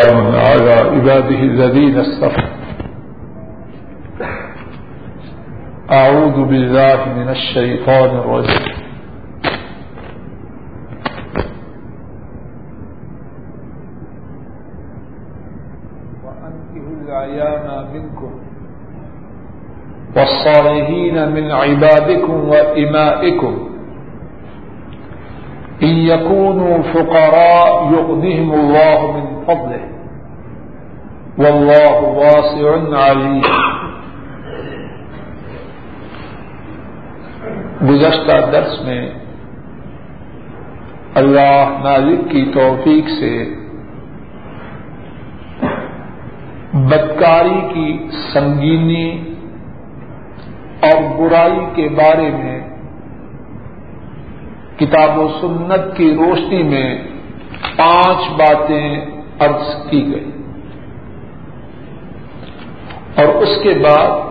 على عباده الذين اصطفى. أعوذ بالله من الشيطان الرجيم. وأنكه الأيام منكم. والصالحين من عبادكم وإمائكم. إن يكونوا فقراء يغنهم الله من فضله. والله واسع عليم. گزشتہ درس میں اللہ مالک کی توفیق سے بدکاری کی سنگینی اور برائی کے بارے میں کتاب و سنت کی روشنی میں پانچ باتیں عرض کی گئی۔ اور اس کے بعد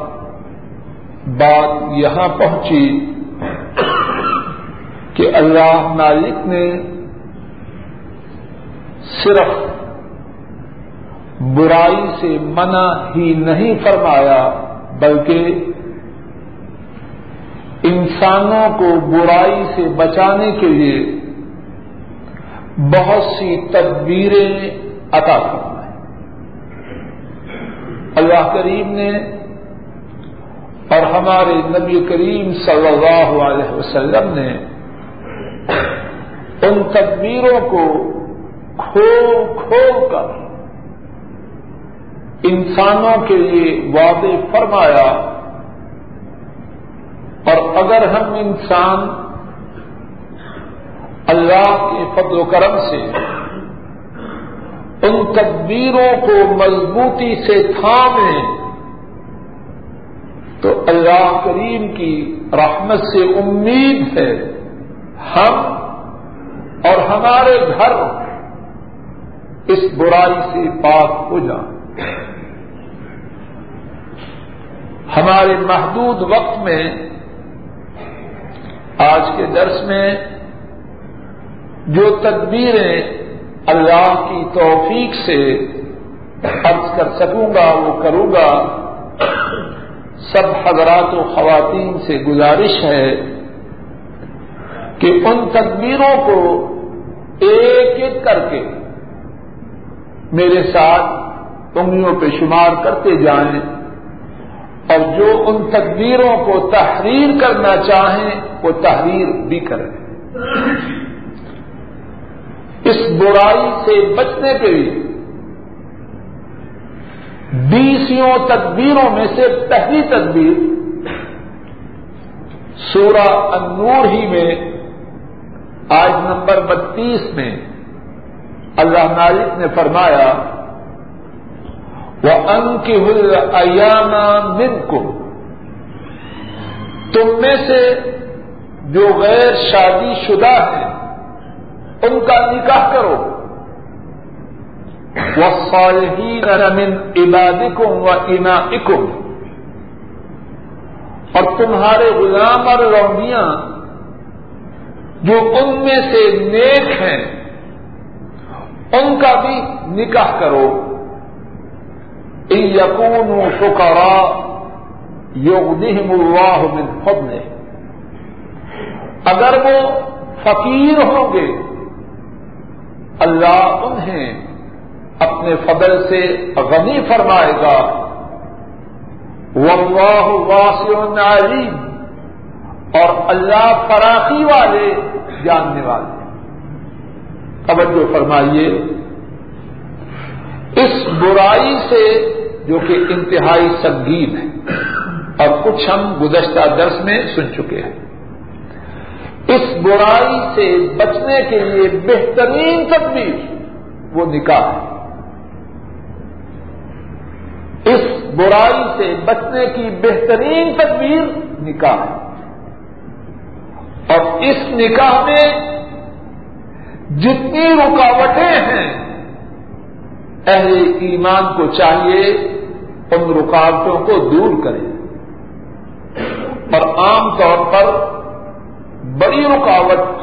بات یہاں پہنچی کہ اللہ مالک نے صرف برائی سے منع ہی نہیں فرمایا، بلکہ انسانوں کو برائی سے بچانے کے لیے بہت سی تدبیریں عطا فرمائیں اللہ کریم نے اور ہمارے نبی کریم صلی اللہ علیہ وسلم نے ان تدبیروں کو کھول کھول کر انسانوں کے لیے واضح فرمایا اور اگر ہم انسان اللہ کے فضل و کرم سے ان تدبیروں کو مضبوطی سے تھامیں۔ تو اللہ کریم کی رحمت سے امید ہے۔ ہم اور ہمارے گھر اس برائی سے پاک ہو جائیں۔ ہمارے محدود وقت میں آج کے درس میں جو تدبیریں اللہ کی توفیق سے عرض کر سکوں گا، وہ کروں گا۔ سب حضرات و خواتین سے گزارش ہے کہ ان تدبیروں کو ایک ایک کر کے میرے ساتھ انگلیوں پہ شمار کرتے جائیں اور جو ان تدبیروں کو تحریر کرنا چاہیں، وہ تحریر بھی کریں۔ اس برائی سے بچنے کے لیے بیسوں تدبیروں میں سے پہلی تدبیر سورہ النور ہی میں آج نمبر بتیس میں اللہ مالک نے فرمایا وہ ان کی ہل من کو تم میں سے جو غیر شادی شدہ ہیں ان کا نکاح کرو۔ من عبادکم و اناکم اور تمہارے غلام اور رومیاں جو ان میں سے نیک ہیں، ان کا بھی نکاح کرو۔ یقون شکرا یوگنہم اللہ من فضلہ اگر وہ فقیر ہوں گے اللہ انہیں اپنے فضل سے غنی فرمائے گا۔ واللہ واسع علیم۔ اور اللہ فراخی والے جاننے والے توجہ فرمائیے۔ اس برائی سے جو کہ انتہائی سنگین ہے اور کچھ ہم گزشتہ درس میں سن چکے ہیں۔ اس برائی سے بچنے کے لیے بہترین تدبیر وہ نکاح ہے۔ اس برائی سے بچنے کی بہترین تدبیر نکاح ہے۔ اور اس نکاح میں جتنی رکاوٹیں ہیں، اہل ایمان کو چاہیے ان رکاوٹوں کو دور کریں۔ اور عام طور پر بڑی رکاوٹ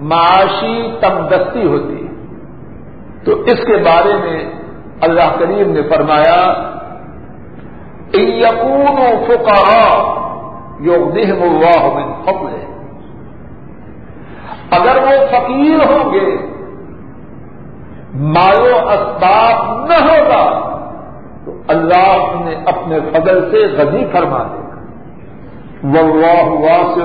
معاشی تمدستی ہوتی ہے۔ تو اس کے بارے میں اللہ کریم نے فرمایا یقون و فکا یوگ اللہ من فضل اگر وہ فقیر ہوں گے مالو اسباب نہ ہوگا، تو اللہ نے اپنے فضل سے غزی فرما دے گا۔ وہ سے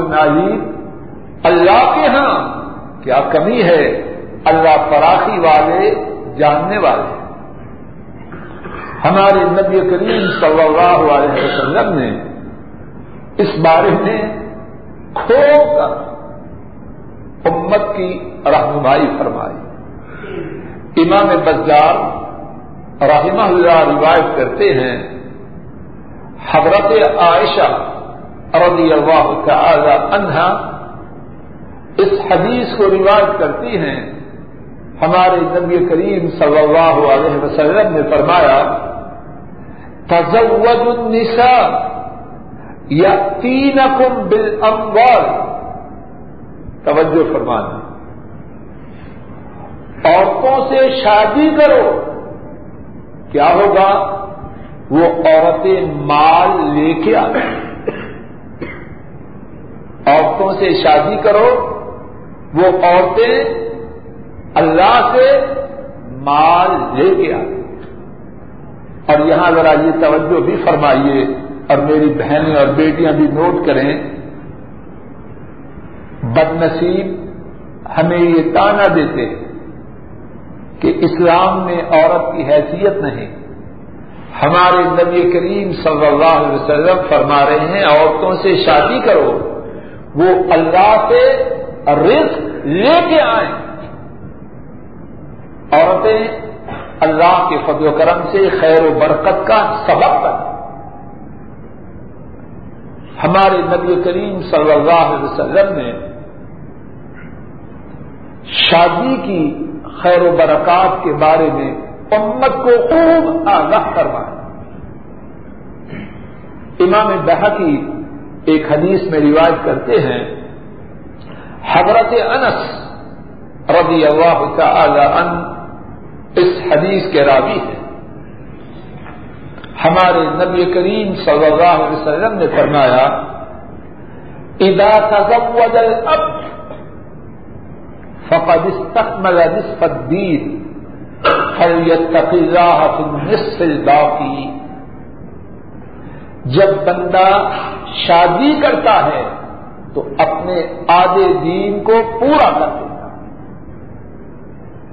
اللہ کے ہاں کیا کمی ہے، اللہ فراخی والے، جاننے والے۔ ہمارے نبی کریم صلی اللہ علیہ وسلم نے اس بارے میں کھو کر امت کی رہنمائی فرمائی۔ امام بزار رحمہ اللہ روایت کرتے ہیں، حضرت عائشہ رضی اللہ تعالی عنہا اس حدیث کو روایت کرتی ہیں، ہمارے نبی کریم صلی اللہ علیہ وسلم نے فرمایا تزود النساء یاتینکم بالاموال۔ توجہ فرمانا عورتوں سے شادی کرو۔ کیا ہوگا؟ وہ عورتیں مال لے کے آ عورتوں سے شادی کرو۔ وہ عورتیں اللہ سے مال لے کے آتی اور یہاں ذرا یہ توجہ بھی فرمائیے اور میری بہنیں اور بیٹیاں بھی نوٹ کریں بد نصیب ہمیں یہ تانا دیتے کہ اسلام میں عورت کی حیثیت نہیں۔ ہمارے نبی کریم صلی اللہ علیہ وسلم فرما رہے ہیں، عورتوں سے شادی کرو، وہ اللہ سے رزق لے کے آئیں۔ عورتیں اللہ کے فضل و کرم سے خیر و برکت کا سبب بن ہمارے نبی کریم صلی اللہ علیہ وسلم نے شادی کی خیر و برکات کے بارے میں امت کو خوب آگاہ کروایا امام بحقی ایک حدیث میں روایت کرتے ہیں حضرت انس رضی اللہ تعالی عنہ اس حدیث کے راوی ہیں۔ ہمارے نبی کریم صلی اللہ علیہ وسلم نے فرمایا ادا تزود الاب فقد استكمل نصف الدين، فليتق الله في النصف الباقي. جب بندہ شادی کرتا ہے تو اپنے آدھے دین کو پورا کر دیتا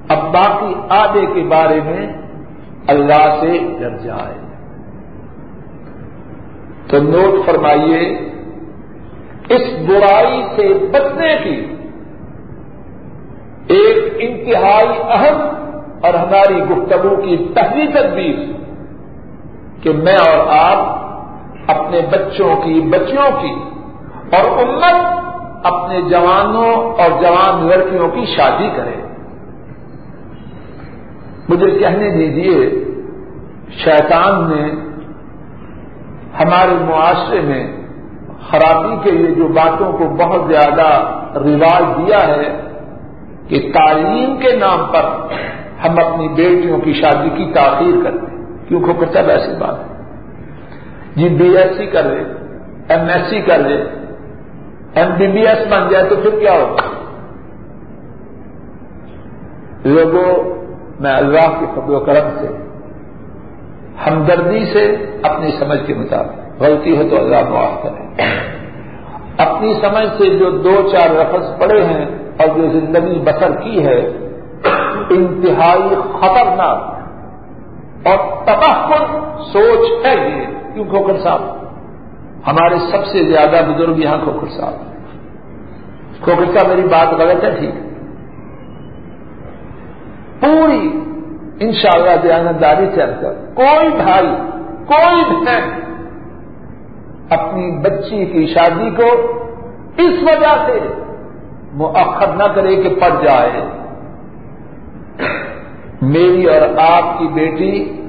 اب باقی آدھے کے بارے میں اللہ سے ڈر جائے۔ تو نوٹ فرمائیے، اس برائی سے بچنے کی ایک انتہائی اہم اور ہماری گفتگو کی پہلی تدبیر کہ میں اور آپ اپنے بچوں کی بچیوں کی اور امت اپنے جوانوں اور جوان لڑکیوں کی شادی کریں مجھے کہنے دیجیے شیطان نے ہمارے معاشرے میں خرابی کے لیے جو باتوں کو بہت زیادہ رواج دیا ہے کہ تعلیم کے نام پر ہم اپنی بیٹیوں کی شادی کی تاخیر کرتے ہیں کیوں کو کرتا ایسی بات جی بی ایس سی کر لے، ایم ایس سی کر لے ایم بی بی ایس بن جائے تو پھر کیا ہوگا لوگوں میں اللہ کے فضل و کرم سے، ہمدردی سے اپنی سمجھ کے مطابق، غلطی ہو تو اللہ معاف کرے۔ اپنی سمجھ سے جو دو چار رفظ پڑے ہیں اور جو زندگی بسر کی ہے، انتہائی خطرناک اور تباہ سوچ ہے یہ۔ کیوں کھوکر صاحب؟ ہمارے سب سے زیادہ بزرگ یہاں کھوکر صاحب کھوکر صاحب، میری بات غلط ہے؟ ٹھیک ہے۔ پوری انشاءاللہ شاء اللہ چل کر، کوئی بھائی، کوئی بہن اپنی بچی کی شادی کو اس وجہ سے مؤخر نہ کرے کہ پڑ جائے۔ میری اور آپ کی بیٹی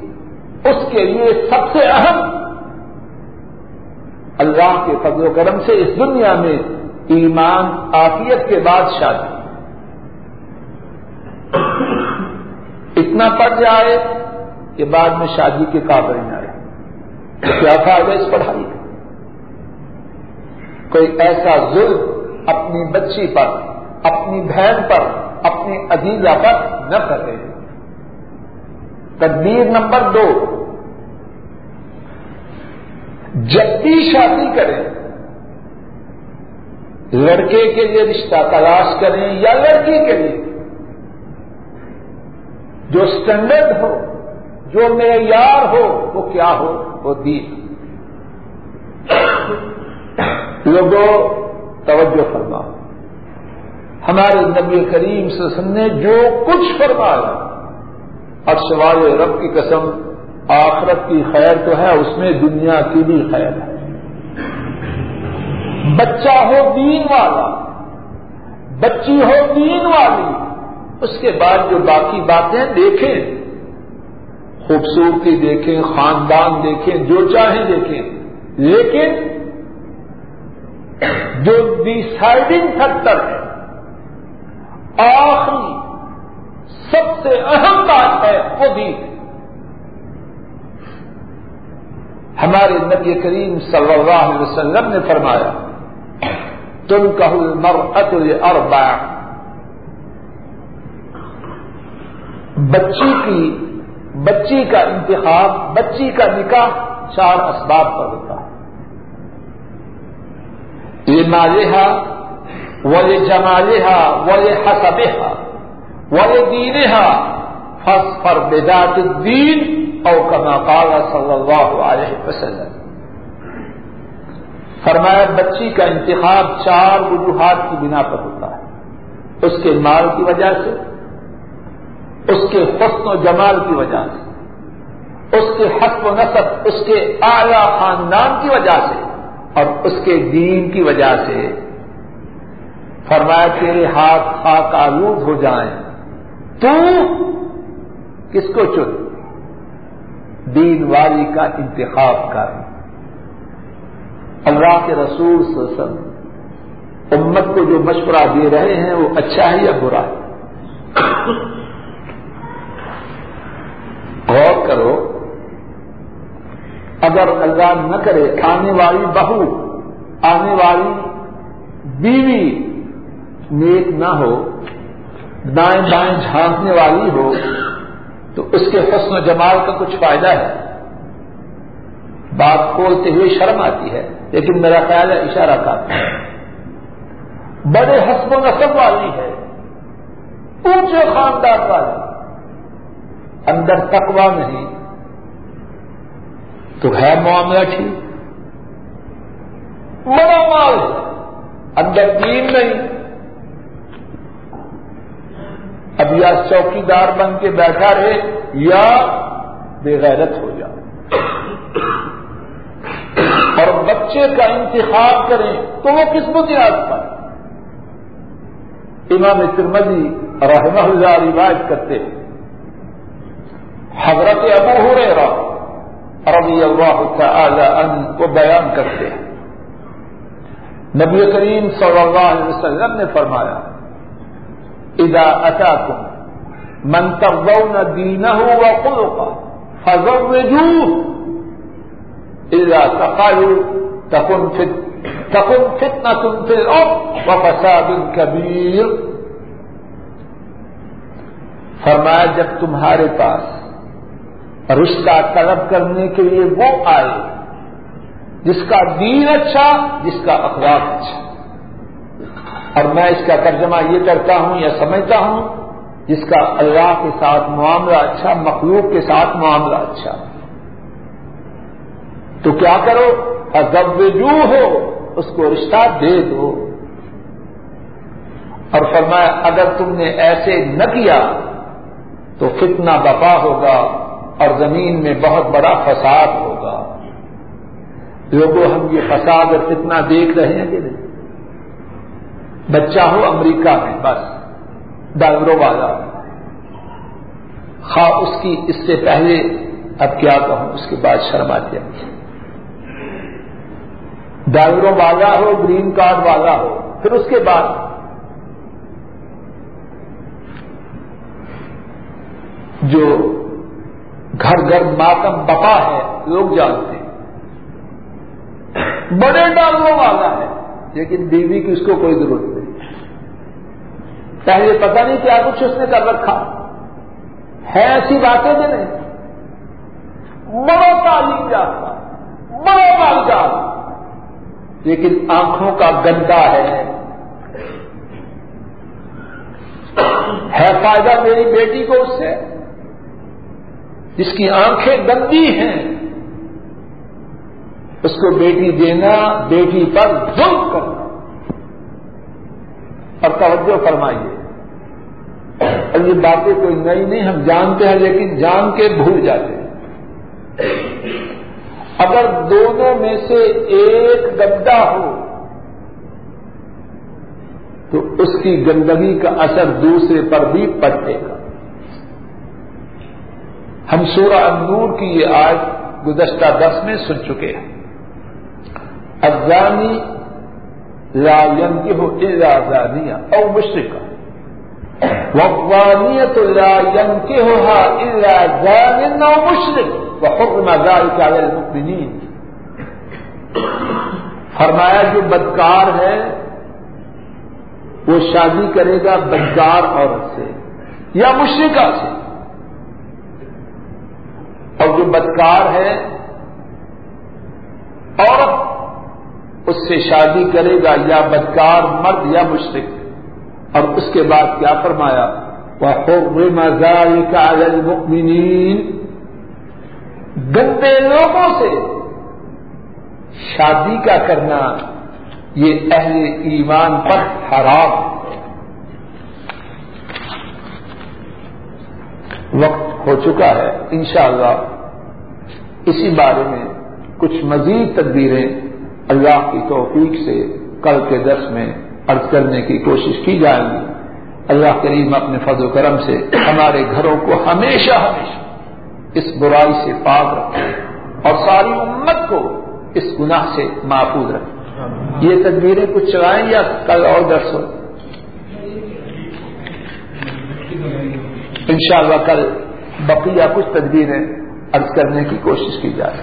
اس کے لیے سب سے اہم اللہ کے فضل و کرم سے اس دنیا میں ایمان آفیت کے بعد شادی اتنا پڑ جائے کہ بعد میں شادی کے قابل نہ رہے۔ کیا فائدہ اس پڑھائی کا؟ کوئی ایسا ظلم اپنی بچی پر، اپنی بہن پر اپنی عزیزہ پر نہ کرے۔ تدبیر نمبر دو جب بھی شادی کریں، لڑکے کے لیے رشتہ تلاش کریں یا لڑکی کے لیے، جو اسٹینڈرڈ ہو، جو معیار ہو، وہ کیا ہو؟ وہ دین۔ لوگوں، توجہ فرماؤ ہمارے نبی کریم سے نے جو کچھ فرمایا، اور سوال رب کی قسم آخرت کی خیر تو ہے، اس میں دنیا کی بھی خیر ہے۔ بچہ ہو دین والا، بچی ہو دین والی، اس کے بعد جو باقی باتیں دیکھیں، خوبصورتی دیکھیں، خاندان دیکھیں، جو چاہیں دیکھیں۔ لیکن جو ڈیسائڈنگ فیکٹر ہے، آخری سب سے اہم بات ہے، وہ دین ہمارے نبی کریم صلی اللہ علیہ وسلم نے فرمایا تم کہل مر اور بچی کی، بچی کا انتخاب، بچی کا نکاح چار اسباب پر ہوتا ہے۔ یہ مالحا وہ یہ جمالحا وہ یہ حسبہ وہ یہ دینہا فس پر بیدات دین اور کما قال صلی اللہ علیہ وسلم۔ فرمایا، بچی کا انتخاب چار وجوہات کی بنا پر ہوتا ہے۔ اس کے مال کی وجہ سے، اس کے حسن و جمال کی وجہ سے، اس کے حسب و نصب، اس کے اعلی خاندان کی وجہ سے اور اس کے دین کی وجہ سے۔ فرمایا، تیرے ہاتھ خاک آلود ہو جائیں۔ تو کس کو چن؟ دین والی کا انتخاب کر۔ اللہ کے رسول صلی اللہ علیہ وسلم امت کو جو مشورہ دے رہے ہیں وہ اچھا ہے یا برا ہے؟ غور کرو، اگر اللہ نہ کرے آنے والی بہو، آنے والی بیوی نیک نہ ہو، دائیں دائیں جھانکنے والی ہو تو اس کے حسن و جمال کا کچھ فائدہ ہے۔ بات کھولتے ہوئے شرم آتی ہے، لیکن میرا خیال ہے اشارہ کا بڑے حسب و نصب والی ہے، اونچے خاندان والی۔ اندر تکوا نہیں۔ تو ہے معاملہ ٹھیک۔ بڑا مال ہے۔ اندر دین نہیں۔ اب یا چوکی دار بن کے بیٹھا رہے یا بے غیرت ہو جائے اور بچے کا انتخاب کریں تو وہ کس بنیاد پر؟ امام ترمدی رحمہ اللہ روایت کرتے ہیں۔ حضرت ابو ہو رہے ربی اللہ تعالی ان کو بیان کرتے ہیں۔ نبی کریم صلی اللہ علیہ وسلم نے فرمایا ادا اچا تم منتو نہ دینا ہو وہ خود کا فضل تقالوا تكن فت تكن فتنة في الأرض وفساد كبير. فرمایا جب تمہارے پاس رشتہ طلب کرنے کے لیے وہ آئے، جس کا دین اچھا جس کا اخلاق اچھا اور میں اس کا ترجمہ یہ کرتا ہوں یا سمجھتا ہوں، جس کا اللہ کے ساتھ معاملہ اچھا مخلوق کے ساتھ معاملہ اچھا۔ تو کیا کرو؟ جو ہو اس کو رشتہ دے دو۔ اور فرمایا، اگر تم نے ایسے نہ کیا تو فتنہ بپا ہوگا اور زمین میں بہت بڑا فساد ہوگا۔ لوگوں، ہم یہ فساد اور فتنہ دیکھ رہے ہیں کہ نہیں؟ بچہ ہو امریکہ میں، بس ڈالروں والا۔ خواہ اس کی، اس سے پہلے، اب کیا کہوں، اس کے بعد شرم آتی ہے۔ ڈرائیوروں والا ہو، گرین کارڈ والا ہو، پھر اس کے بعد۔ جو گھر گھر ماتم بپا ہے، لوگ جانتے ہیں۔ بڑے ڈالوں والا ہے، لیکن بیوی کی اس کو کوئی ضرورت نہیں۔ پہلے پتہ نہیں کیا کچھ اس نے کر رکھا۔ ہے ایسی باتیں کہ نہیں؟ بڑا تعلیم جاتا بڑا مالدار۔ لیکن آنکھوں کا گندا ہے۔ ہے فائدہ میری بیٹی کو اس سے؟ جس کی آنکھیں گندی ہیں۔ اس کو بیٹی دینا، بیٹی پر ظلم کرنا۔ اور توجہ فرمائیے۔ اور یہ باتیں کوئی نئی نہیں، ہم جانتے ہیں، لیکن جان کے بھول جاتے ہیں۔ اگر دونوں میں سے ایک گندا ہو، تو اس کی گندگی کا اثر دوسرے پر بھی پڑے گا۔ ہم سورہ النور کی یہ آج گزشتہ دس میں سن چکے ہیں۔ افغانی لا ينكح الا زانية او مشركة وقوانية لا ينكحها الا زان او مشرك، وحرم ذلك على المؤمنين. فرمایا جو بدکار ہے، وہ شادی کرے گا بدکار عورت سے یا مشرقہ سے۔ اور جو بدکار ہے، عورت اس سے شادی کرے گا یا بدکار مرد یا مشرق اور اس کے بعد کیا فرمایا؟ وہ گندے لوگوں سے شادی کا کرنا یہ اہل ایمان پر حرام۔ وقت ہو چکا ہے انشاءاللہ اسی بارے میں کچھ مزید تدبیریں اللہ کی توفیق سے کل کے درس میں عرض کرنے کی کوشش کی جائے گی۔ اللہ کریم اپنے فضل و کرم سے ہمارے گھروں کو ہمیشہ ہمیشہ اس برائی سے پاک رکھے اور ساری امت کو اس گناہ سے محفوظ رکھے۔ یہ تدبیریں کچھ چلائیں یا کل اور درس ہو؟ انشاءاللہ کل بقیہ کچھ تدبیریں عرض کرنے کی کوشش کی جائے۔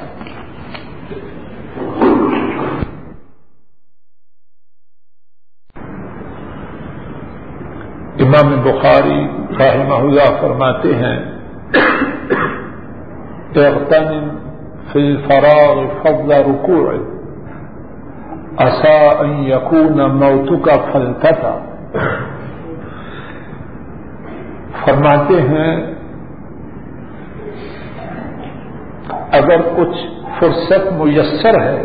امام بخاری رحمہ اللہ فرماتے ہیں فی الفراغ فضل رکوع اصا ان یکون موتک فلتتا فرماتے ہیں، اگر کچھ فرصت میسر ہے،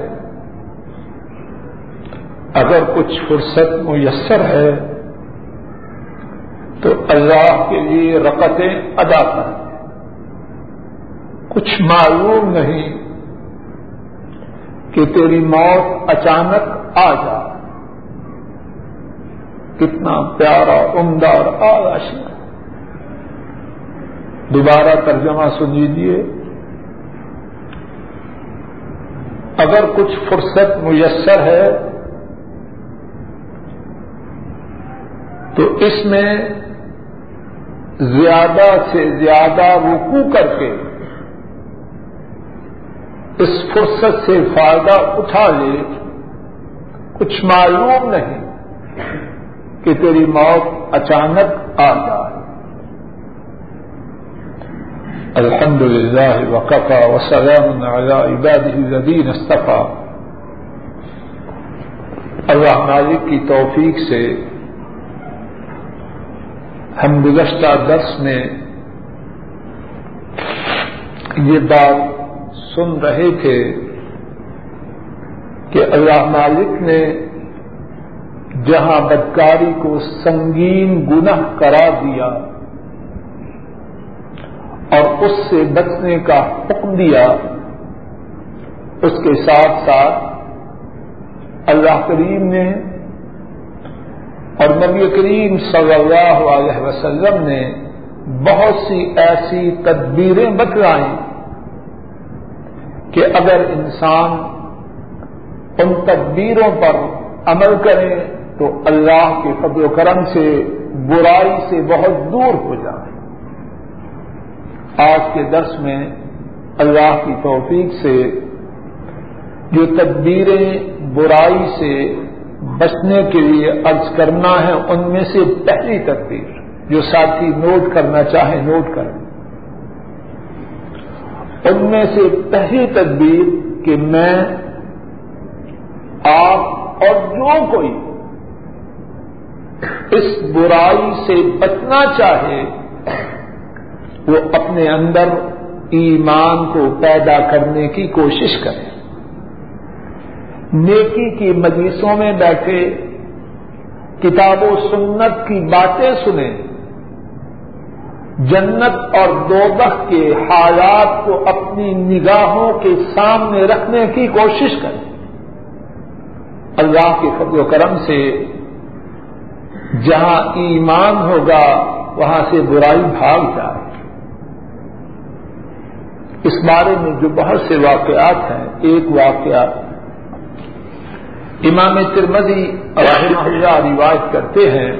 اگر کچھ فرصت میسر ہے تو اللہ کے لیے رقطیں ادا کر کچھ معلوم نہیں کہ تیری موت اچانک آ جا کتنا پیارا، عمدہ اور آغاش دوبارہ ترجمہ سن لیجیے اگر کچھ فرصت میسر ہے تو اس میں زیادہ سے زیادہ رکو کر کے اس فرصت سے فائدہ اٹھا لے، کچھ معلوم نہیں کہ تیری موت اچانک آ جائے۔ الحمد للہ وقفا وسلم الدین استفا اللہ مالک کی توفیق سے ہم گزشتہ درس میں یہ بات سن رہے تھے کہ اللہ مالک نے جہاں بدکاری کو سنگین گناہ قرار دیا اور اس سے بچنے کا حکم دیا، اس کے ساتھ ساتھ اللہ کریم نے اور نبی کریم صلی اللہ علیہ وسلم نے بہت سی ایسی تدبیریں بتلائیں کہ اگر انسان ان تدبیروں پر عمل کرے تو اللہ کے فضل و کرم سے، برائی سے بہت دور ہو جائے۔ آج کے درس میں اللہ کی توفیق سے جو تدبیریں برائی سے بچنے کے لیے عرض کرنا ہے ان میں سے پہلی تدبیر جو ساتھی نوٹ کرنا چاہے نوٹ کریں۔ ان میں سے پہلی تدبیر کہ میں، آپ اور جو کوئی اس برائی سے بچنا چاہے، وہ اپنے اندر ایمان کو پیدا کرنے کی کوشش کرے۔ نیکی کی مجلسوں میں بیٹھے، کتاب و سنت کی باتیں سنیں، جنت اور دوبخ کے حالات کو اپنی نگاہوں کے سامنے رکھنے کی کوشش کریں۔ اللہ کے فضل و کرم سے جہاں ایمان ہوگا، وہاں سے برائی بھاگ جائے۔ اس بارے میں جو بہت سے واقعات ہیں، ایک واقعہ امام ترمدی رحمہ اللہ روایت کرتے ہیں،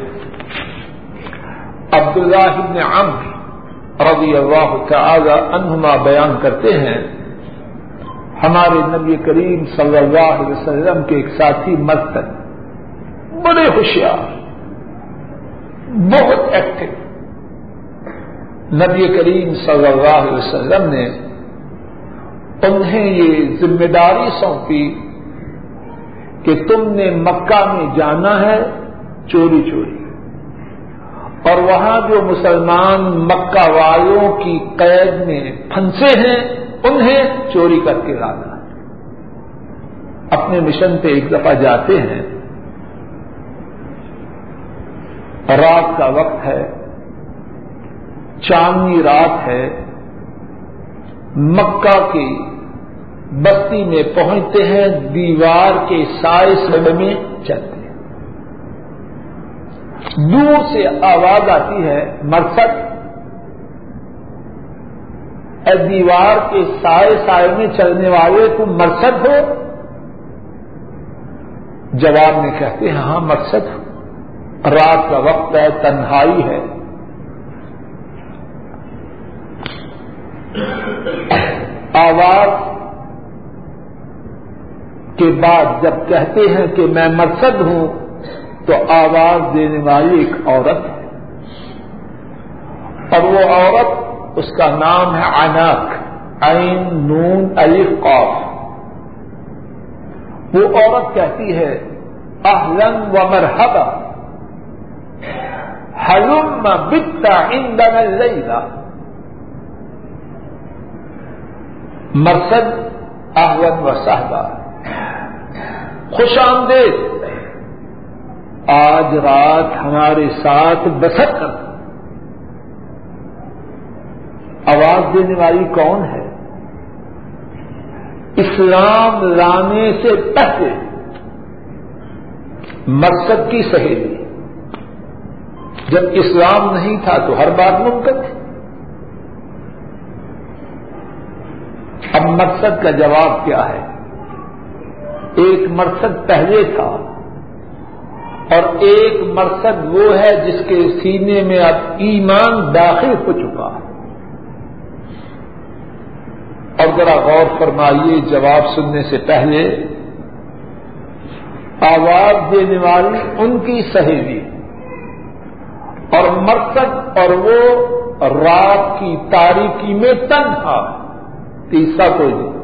عبداللہ ابن عمر رضی اللہ تعالی عنہما بیان کرتے ہیں، ہمارے نبی کریم صلی اللہ علیہ وسلم کے ایک ساتھی مرتن بڑے ہوشیار، بہت ایکٹیو نبی کریم صلی اللہ علیہ وسلم نے انہیں یہ ذمہ داری سونپی کہ تم نے مکہ میں جانا ہے، چوری چوری۔ اور وہاں جو مسلمان مکہ والوں کی قید میں پھنسے ہیں، انہیں چوری کر کے لانا اپنے مشن پہ ایک دفعہ جاتے ہیں۔ رات کا وقت ہے، چاندنی رات ہے۔ مکہ کی بستی میں پہنچتے ہیں، دیوار کے سائے سب میں چلتے دور سے آواز آتی ہے، مرسد۔ اے دیوار کے سائے سائے میں چلنے والے، تم مرسد ہو؟ جواب میں کہتے ہیں ہاں مرسد۔ ہو رات کا وقت ہے، تنہائی ہے۔ آواز کے بعد جب کہتے ہیں کہ میں مرسد ہوں، تو آواز دینے والی ایک عورت ہے۔ اور وہ عورت اس کا نام ہے اناک عین، نون، الف، قاف۔ وہ عورت کہتی ہے اہلن و مرحبا۔ حلم بتا عندنا اللیلہ مرسد اہلن و صحبا۔ خوش آمدید۔ آج رات ہمارے ساتھ بسر کر۔ آواز دینے والی کون ہے؟ اسلام لانے سے پہلے مقصد کی سہیلی۔ جب اسلام نہیں تھا تو ہر بات ممکن تھی۔ اب مقصد کا جواب کیا ہے؟ ایک مقصد پہلے تھا اور ایک مرسد وہ ہے جس کے سینے میں اب ایمان داخل ہو چکا اور ذرا غور فرمائیے جواب سننے سے پہلے آواز دینے والی ان کی سہیلی اور مرسد اور وہ رات کی تاریکی میں تنہا تیسرا کوئی نہیں۔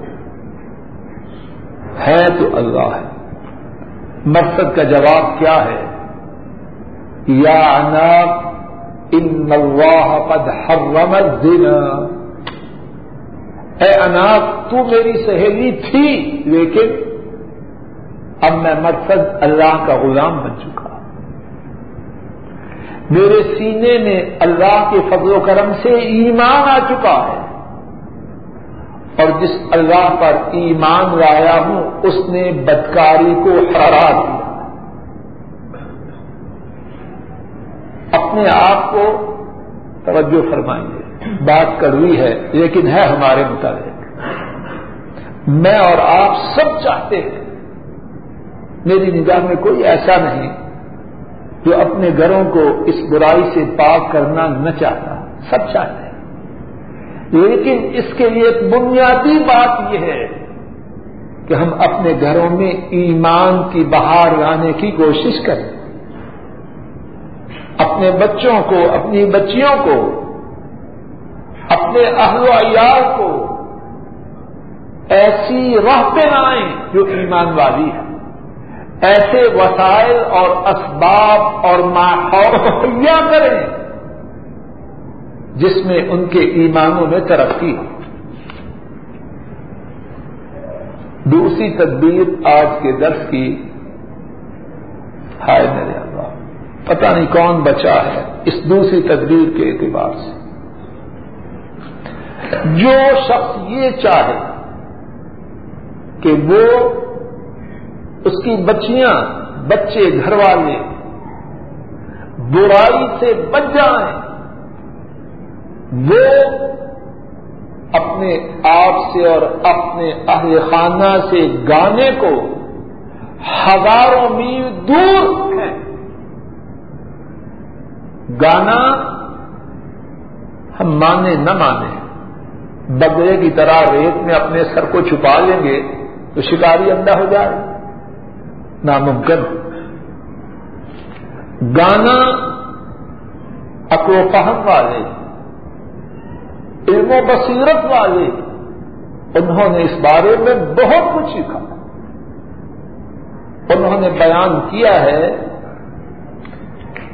ہے تو اللہ ہے۔ مقصد کا جواب کیا ہے؟ یا اناق ان اللہ قد حرم الزنا۔ اے اناق تو میری سہیلی تھی، لیکن اب میں مقصد اللہ کا غلام بن چکا۔ میرے سینے میں اللہ کے فضل و کرم سے ایمان آ چکا ہے۔ اور جس اللہ پر ایمان لایا ہوں، اس نے بدکاری کو ہرا دیا۔ اپنے آپ کو توجہ فرمائیے۔ بات کڑوی ہے، لیکن ہے ہمارے مطابق میں اور آپ سب چاہتے ہیں، میری نگاہ میں کوئی ایسا نہیں جو اپنے گھروں کو اس برائی سے پاک کرنا نہ چاہتا۔ سب چاہتے ہیں۔ لیکن اس کے لیے ایک بنیادی بات یہ ہے کہ ہم اپنے گھروں میں ایمان کی بہار لانے کی کوشش کریں۔ اپنے بچوں کو، اپنی بچیوں کو، اپنے اہل و عیال کو ایسی راہ پہ لائیں جو ایمان والی ہے۔ ایسے وسائل اور اسباب اور ماحول مہیا کریں۔ جس میں ان کے ایمانوں میں ترقی ہو۔ دوسری تدبیر آج کے درس کی ہائے میرے اللہ، پتہ نہیں کون بچا ہے اس دوسری تدبیر کے اعتبار سے۔ جو شخص یہ چاہے کہ وہ اس کی بچیاں، بچے گھر والے، برائی سے بچ جائیں وہ اپنے آپ سے اور اپنے اہل خانہ سے گانے کو ہزاروں میل دور ہے۔ گانا ہم مانے نہ مانے بگڑے کی طرح ریت میں اپنے سر کو چھپا لیں گے تو شکاری اندھا ہو جائے، ناممکن۔ گانا اکو فہم والے علم و بصیرت والے، انہوں نے اس بارے میں بہت کچھ سیکھا۔ انہوں نے بیان کیا ہے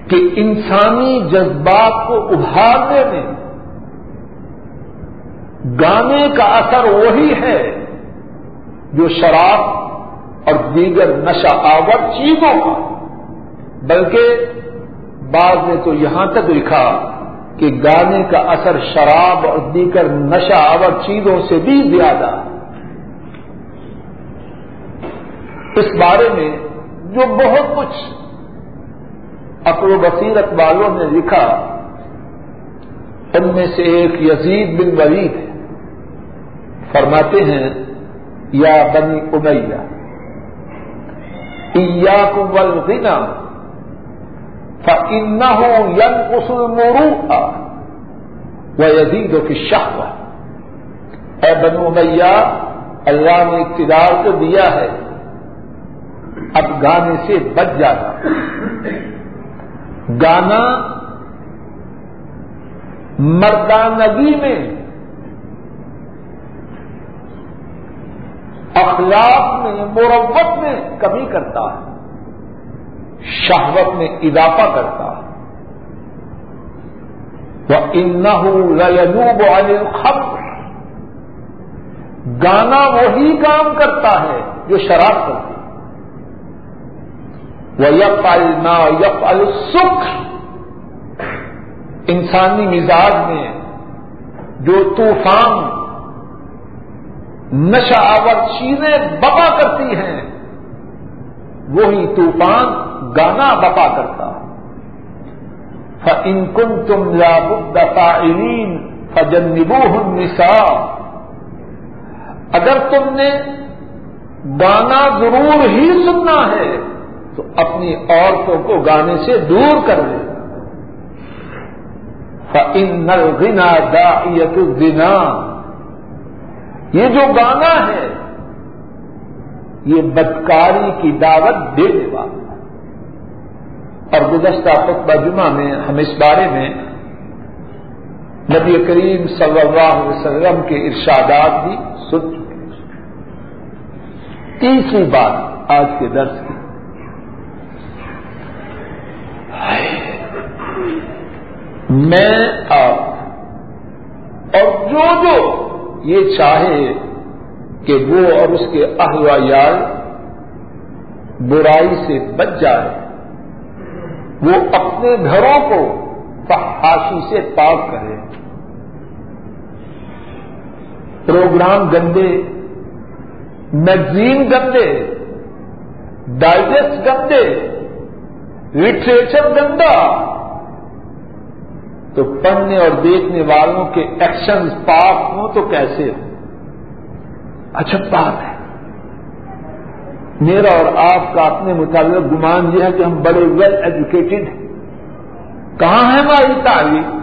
کہ انسانی جذبات کو ابھارنے میں گانے کا اثر وہی ہے جو شراب اور دیگر نشہ آور چیزوں کا، بلکہ بعض نے تو یہاں تک لکھا کہ گانے کا اثر شراب اور دیگر نشہ آور چیزوں سے بھی زیادہ اس بارے میں جو بہت کچھ و بصیرت والوں نے لکھا، ان میں سے ایک یزید بن ولید ہے۔ فرماتے ہیں، یا بنی امیہ، ایاکم والغنا فإنه ينقص المروءة ويزيد في الشهوة۔ اے بنو امیہ، اللہ نے اقتدار کو دیا ہے۔ اب گانے سے بچ جانا۔ گانا مردانگی میں اخلاق میں، مروت میں کمی کرتا ہے۔ شہوت میں اضافہ کرتا ہے۔ وہ انوب والے گانا وہی کام کرتا ہے جو شراب کرتی وہ یف النا یف السکھ انسانی مزاج میں جو طوفان، نشہ آور چیزیں بپا کرتی ہیں، وہی طوفان گانا بپا کرتا ان کن تم یا بدفاعین فجنبو نسا اگر تم نے گانا ضرور ہی سننا ہے، تو اپنی عورتوں کو گانے سے دور کر لے فن نل گنا دا یہ جو گانا ہے، یہ بدکاری کی دعوت دینے والا اور گزشتہ خطبہ جمعہ میں ہم اس بارے میں نبی کریم صلی اللہ علیہ وسلم کے ارشادات بھی سن چکے تیسری بات آج کے درس کی۔ میں آپ اور جو جو یہ چاہے کہ وہ اور اس کے اہل یار برائی سے بچ جائے وہ اپنے گھروں کو فحاشی سے پاک کرے۔ پروگرام گندے، میگزین گندے، ڈائجسٹ گندے، لٹریچر گندا۔ تو پڑھنے اور دیکھنے والوں کے ایکشن پاک ہوں تو کیسے ہو اچھا بات ہے۔ میرا اور آپ کا اپنے مطابق گمان یہ ہے کہ ہم بڑے ویل ایجوکیٹڈ ہیں۔ کہاں ہے ہماری تعلیم؟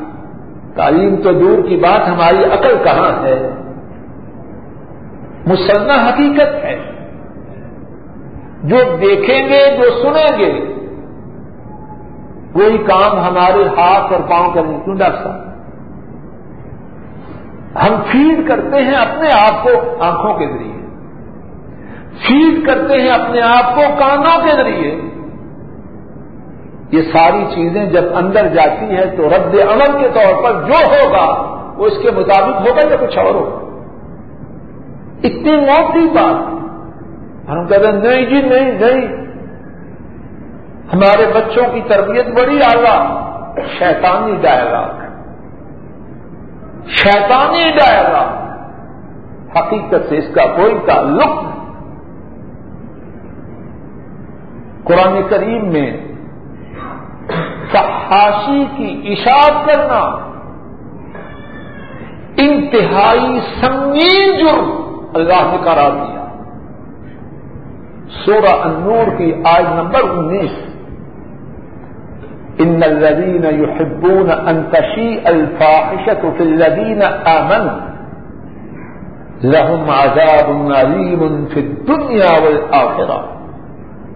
تعلیم تو دور کی بات، ہماری عقل کہاں ہے؟ مسلح حقیقت ہے۔ جو دیکھیں گے، جو سنیں گے، وہی کام ہمارے ہاتھ اور پاؤں کریں کیوں ڈاکٹر صاحب؟ ہم فیڈ کرتے ہیں اپنے آپ کو آنکھوں کے ذریعے۔ فیڈ کرتے ہیں اپنے آپ کو کانوں کے ذریعے۔ یہ ساری چیزیں جب اندر جاتی ہیں تو رد عمل کے طور پر جو ہوگا، وہ اس کے مطابق ہوگا یا کچھ اور ہوگا؟ اتنی موٹی بات۔ ہم کہتے ہیں، نہیں جی نہیں نہیں۔ ہمارے بچوں کی تربیت بڑی اعلیٰ۔ شیطانی ڈائلاگ شیطانی ڈائلاگ حقیقت سے اس کا کوئی تعلق نہیں قرآن کریم میں فحاشی کی اشاعت کرنا، انتہائی سنگین جرم اللہ نے قرار دیا۔ سورہ النور کی آج نمبر انیس، ان الذين يحبون ان تشيء الفاحشه في الذين امنوا لهم عذاب عليم في الدنيا والاخره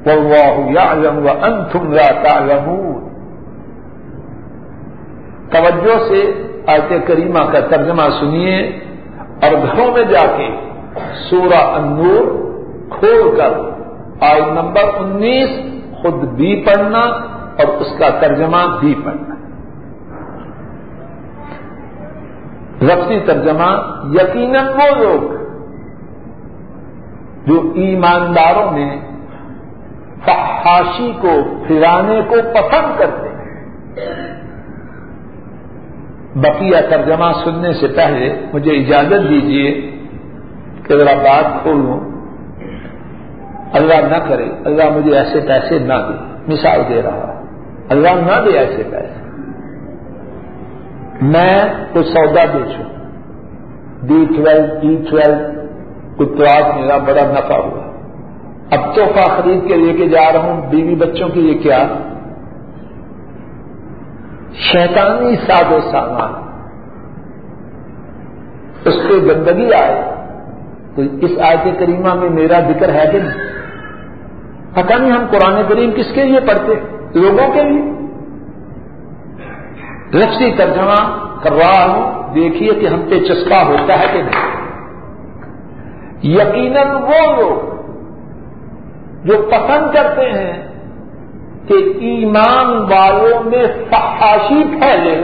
والله يعلم وانتم لا تعلمون. توجہ سے آیت کریمہ کا ترجمہ سنیے اور گھروں میں جا کے سورہ النور کھول کر آئ نمبر انیس خود بھی پڑھنا اور اس کا ترجمہ بھی پڑھنا. لفظی ترجمہ یقیناً وہ لوگ جو ایمانداروں میں فحاشی کو پھرانے کو پسند کرتے ہیں۔ بقیہ ترجمہ سننے سے پہلے مجھے اجازت دیجیے کہ ذرا بات کھولوں۔ اللہ نہ کرے، اللہ مجھے ایسے پیسے نہ دے۔ مثال دے رہا۔ اللہ نہ دے ایسے پیسے۔ میں کوئی سودا بیچوں۔ ڈی ٹویلو ڈی ٹویلو اتراج میرا بڑا نفع ہوا۔ اب تحفہ خرید کے لے کے جا رہا ہوں، بیوی بچوں کے لیے کیا؟ شیطانی ساد و سامان۔ اس پہ گندگی آئے۔ تو اس آیت کریمہ میں میرا ذکر ہے کہ نہیں؟ پتا نہیں ہم قرآن کریم کس کے لیے پڑھتے لوگوں کے لیے۔ لفظی ترجمہ کر رہا ہوں، دیکھیے کہ ہم پہ چسپا ہوتا ہے کہ نہیں۔ یقیناً وہ لوگ جو پسند کرتے ہیں کہ ایمان والوں میں فحاشی پھیلے،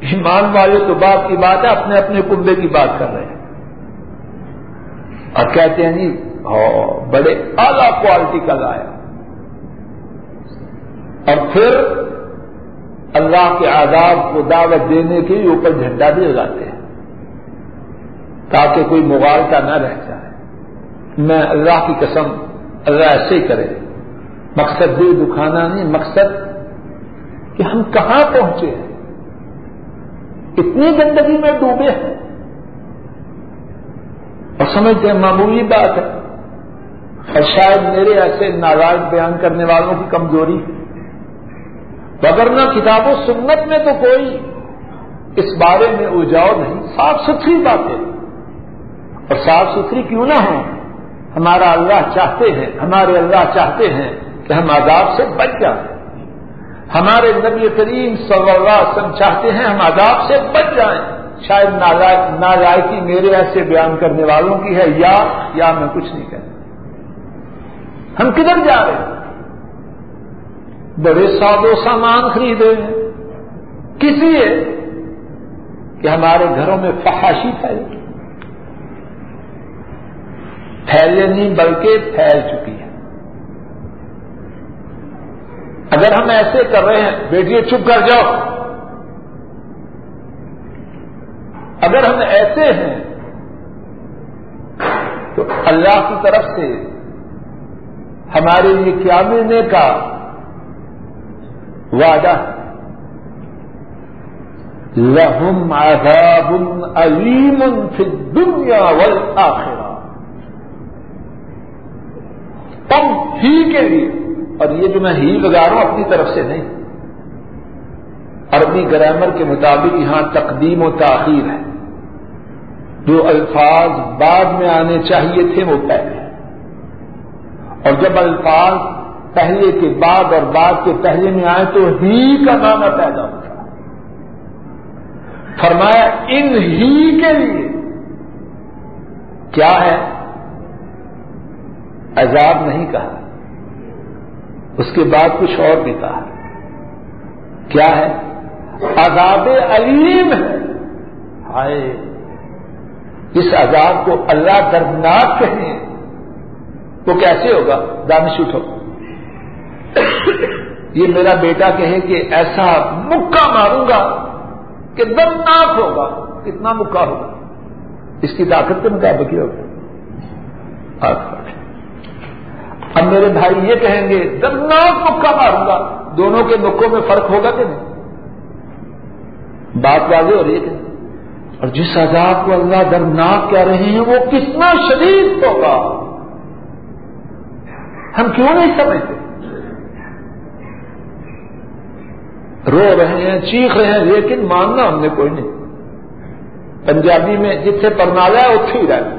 ایمان والے تو بات کی بات ہے، اپنے اپنے کنبے کی بات کر رہے ہیں۔ اور کہتے ہیں جی ہاں، بڑے اعلی کوالٹی کا لایا اور پھر اللہ کے آزاد کو دعوت دینے کے لیے اوپر جھنڈا بھی لگاتے ہیں، تاکہ کوئی مغالتا نہ رہ جائے۔ میں اللہ کی قسم اللہ ایسے ہی کرے مقصد بھی دکھانا نہیں، مقصد کہ ہم کہاں پہنچے ہیں۔ اتنی گندگی میں ڈوبے ہیں۔ اور سمجھتے ہیں معمولی بات ہے۔ اور شاید میرے ایسے ناراض بیان کرنے والوں کی کمزوری۔ وگرنہ کتاب و سنت میں تو کوئی اس بارے میں اجاؤ نہیں، صاف ستھری باتیں۔ اور صاف ستھری کیوں نہ ہو ہمارا اللہ چاہتے ہیں، ہمارے اللہ چاہتے ہیں کہ ہم عذاب سے بچ جائیں۔ ہمارے نبی کریم صلی اللہ علیہ وسلم چاہتے ہیں ہم عذاب سے بچ جائیں۔ شاید نالائکی میرے ایسے بیان کرنے والوں کی ہے، یا یا میں کچھ نہیں کہتا۔ ہم کدھر جا رہے ہیں؟ بڑے ساد و سامان خریدے ہیں۔ کس لیے؟ کہ ہمارے گھروں میں فحاشی پھیل پھیلے نہیں بلکہ پھیل چکی ہے۔ اگر ہم ایسے کر رہے ہیں بیٹیے چپ کر جاؤ۔ اگر ہم ایسے ہیں، تو اللہ کی طرف سے ہمارے لیے کیا ملنے کا وعدہ لہم عذاب علیم فی الدنیا والآخرہ تم ہی کے لیے۔ اور یہ جو میں ہی لگا رہا ہوں اپنی طرف سے نہیں۔ عربی گرامر کے مطابق یہاں تقدیم و تاخیر ہے۔ جو الفاظ بعد میں آنے چاہیے تھے وہ پہلے۔ اور جب الفاظ پہلے کے بعد اور بعد کے پہلے میں آئے تو ہی کا معنی پیدا ہوتا فرمایا، ان ہی کے لیے۔ کیا ہے؟ عذاب نہیں کہا۔ اس کے بعد کچھ اور بھی کہا۔ کیا ہے؟ عذاب علیم ہے۔ ہائے۔ اس عذاب کو اللہ دردناک کہیں وہ کیسے ہوگا؟ دانش اٹھو۔ یہ میرا بیٹا کہے کہ ایسا مکہ ماروں گا کہ دردناک ہوگا۔ کتنا مکہ ہوگا؟ اس کی طاقت کے مطابق ہی ہوگا۔ اب میرے بھائی یہ کہیں گے، دردناک مکہ ماروں گا. دونوں کے مکوں میں فرق ہوگا کہ نہیں؟ بات واضح ہو رہی ہے اور جس عذاب کو اللہ دردناک کہہ رہے ہیں وہ کتنا شدید ہوگا؟ ہم کیوں نہیں سمجھتے؟ رو رہے ہیں، چیخ رہے ہیں، لیکن ماننا ہم نے کوئی نہیں۔ پنجابی میں جتنے پرنالا ہے اتنے ہی رہے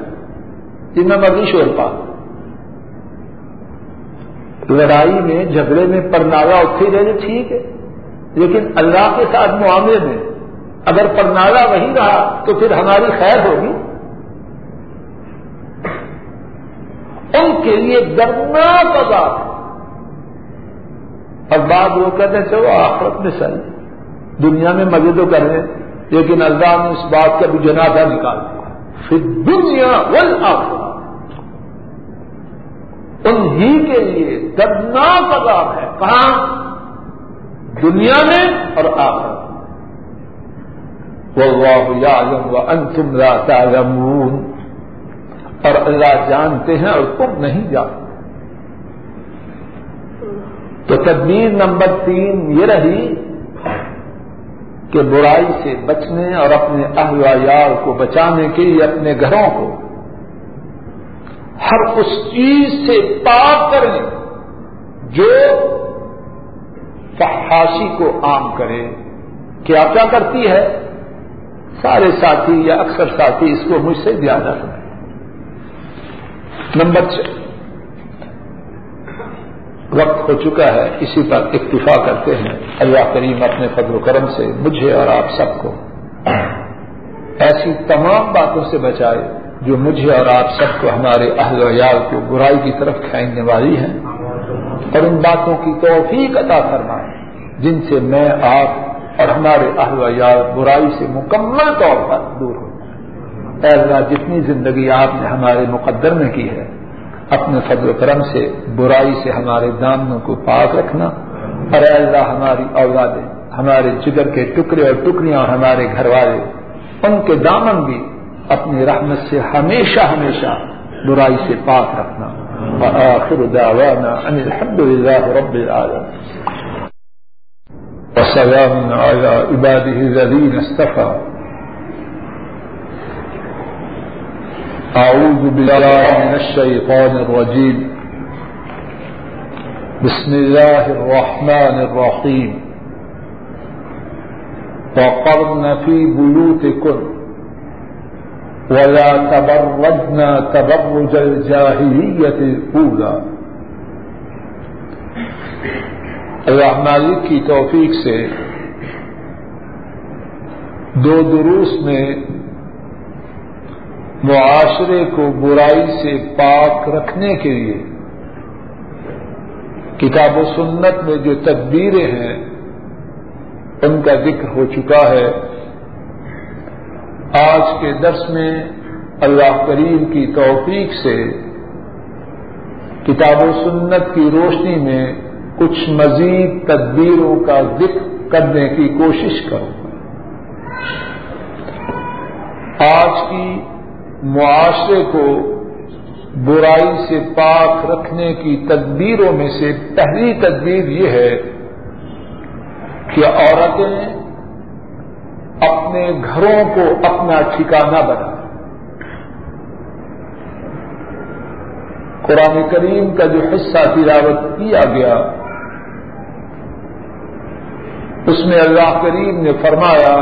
جن میں مرضی شور پا۔ لڑائی میں، جھگڑے میں پرنالا اتنے ہی رہے ٹھیک ہے۔ لیکن اللہ کے ساتھ معاملے میں اگر پرنالا وہی رہا تو پھر ہماری خیر ہوگی۔ ان کے لیے دردناک عذاب اور بعد وہ کہتے ہیں، چلو آخرت میں صحیح دنیا میں مزے تو کر رہے ہیں لیکن اللہ نے اس بات کا بھی جنازہ نکال دیا۔ پھر دنیا ول انہی کے لیے دردناک عذاب ہے۔ کہاں؟ دنیا میں اور آخرت وہ انتم لا تعلمون۔ اور اللہ جانتے ہیں اور تم نہیں جانتے۔ تو تدبیر نمبر تین یہ رہی کہ برائی سے بچنے اور اپنے اہل یار کو بچانے کے لیے اپنے گھروں کو ہر اس چیز سے پاک کریں جو فحاشی کو عام کرے۔ کیا کیا کرتی ہے؟ سارے ساتھی یا اکثر ساتھی اس کو مجھ سے زیادہ سمجھ نمبر چھ۔ وقت ہو چکا ہے، اسی پر اکتفا کرتے ہیں۔ اللہ کریم اپنے فضل و کرم سے مجھے اور آپ سب کو ایسی تمام باتوں سے بچائے۔ جو مجھے اور آپ سب کو ہمارے اہل ویال کو برائی کی طرف کھینچنے والی ہیں، اور ان باتوں کی توفیق عطا فرمائے، جن سے میں آپ اور ہمارے اہل ویال برائی سے مکمل طور پر دور ہو اے اللہ، جتنی زندگی آپ نے ہمارے مقدر میں کی ہے، اپنے فضل و کرم سے، برائی سے ہمارے دامنوں کو پاک رکھنا۔ اور اے اللہ، ہماری اولادیں، ہمارے جگر کے ٹکڑے اور ٹکڑیاں اور ہمارے گھر والے، ان کے دامن بھی اپنی رحمت سے ہمیشہ ہمیشہ برائی سے پاک رکھنا۔ وآخر دعوانا ان الحمد لله رب العالمين وسلام على عباده الذين اصطفى أعوذ بالله من الشيطان الرجيم بسم الله الرحمن الرحيم وقرن في بيوتكم ولا تبرجنا تبرج الجاهلية الأولى۔ اللہ مالک کی توفیق سے دو دروس میں معاشرے کو برائی سے پاک رکھنے کے لیے کتاب و سنت میں جو تدبیریں ہیں، ان کا ذکر ہو چکا ہے۔ آج کے درس میں اللہ کریم کی توفیق سے کتاب و سنت کی روشنی میں کچھ مزید تدبیروں کا ذکر کرنے کی کوشش کروں آج کی معاشرے کو برائی سے پاک رکھنے کی تدبیروں میں سے پہلی تدبیر یہ ہے کہ عورتیں اپنے گھروں کو اپنا ٹھکانہ بنا۔ قرآن کریم کا جو حصہ تلاوت کیا گیا، اس میں اللہ کریم نے فرمایا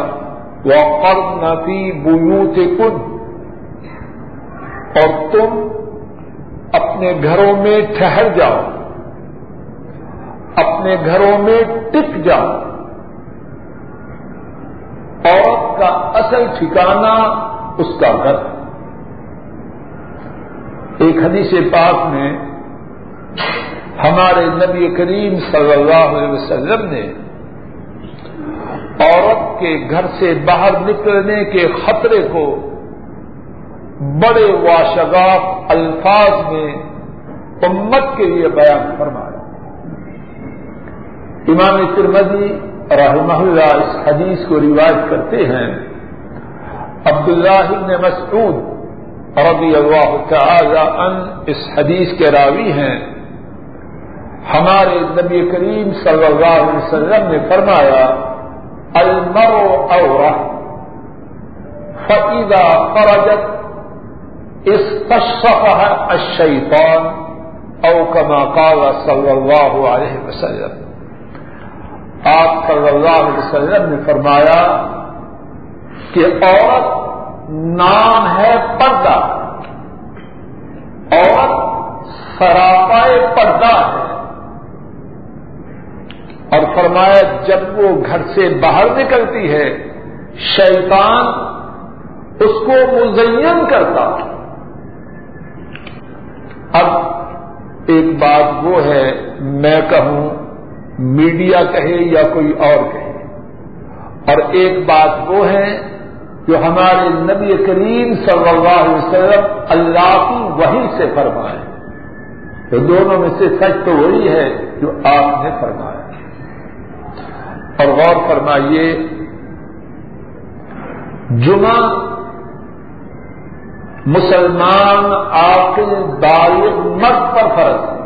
وہ قرض نفی بوت کن اور تم اپنے گھروں میں ٹھہر جاؤ، اپنے گھروں میں ٹک جاؤ۔ عورت کا اصل ٹھکانہ اس کا گھر۔ ایک حدیث پاک میں ہمارے نبی کریم صلی اللہ علیہ وسلم نے عورت کے گھر سے باہر نکلنے کے خطرے کو بڑے واشگاف الفاظ میں امت کے لیے بیان فرمایا۔ امام ترمدی رحمہ اللہ اس حدیث کو روایت کرتے ہیں۔ عبداللہ ابن مسعود رضی اللہ تعالی ان اس حدیث کے راوی ہیں۔ ہمارے نبی کریم صلی اللہ علیہ وسلم نے فرمایا المر اور فعیدہ فرجت اس الشیطان او کما قال صلی اللہ علیہ وسلم۔ آپ صلی اللہ علیہ وسلم نے فرمایا کہ عورت نام ہے پردہ۔ عورت سراپائے پردہ ہے۔ اور فرمایا جب وہ گھر سے باہر نکلتی ہے، شیطان اس کو مزین کرتا۔ اب ایک بات وہ ہے، میں کہوں میڈیا کہے یا کوئی اور کہے۔ اور ایک بات وہ ہے جو ہمارے نبی کریم صلی اللہ علیہ وسلم اللہ کی وہی سے فرمائے۔ تو دونوں میں سے سچ تو وہی ہے جو آپ نے فرمایا۔ اور غور فرمائیے، جمعہ مسلمان آپ کے بالغ مرد پر فرض۔ ہے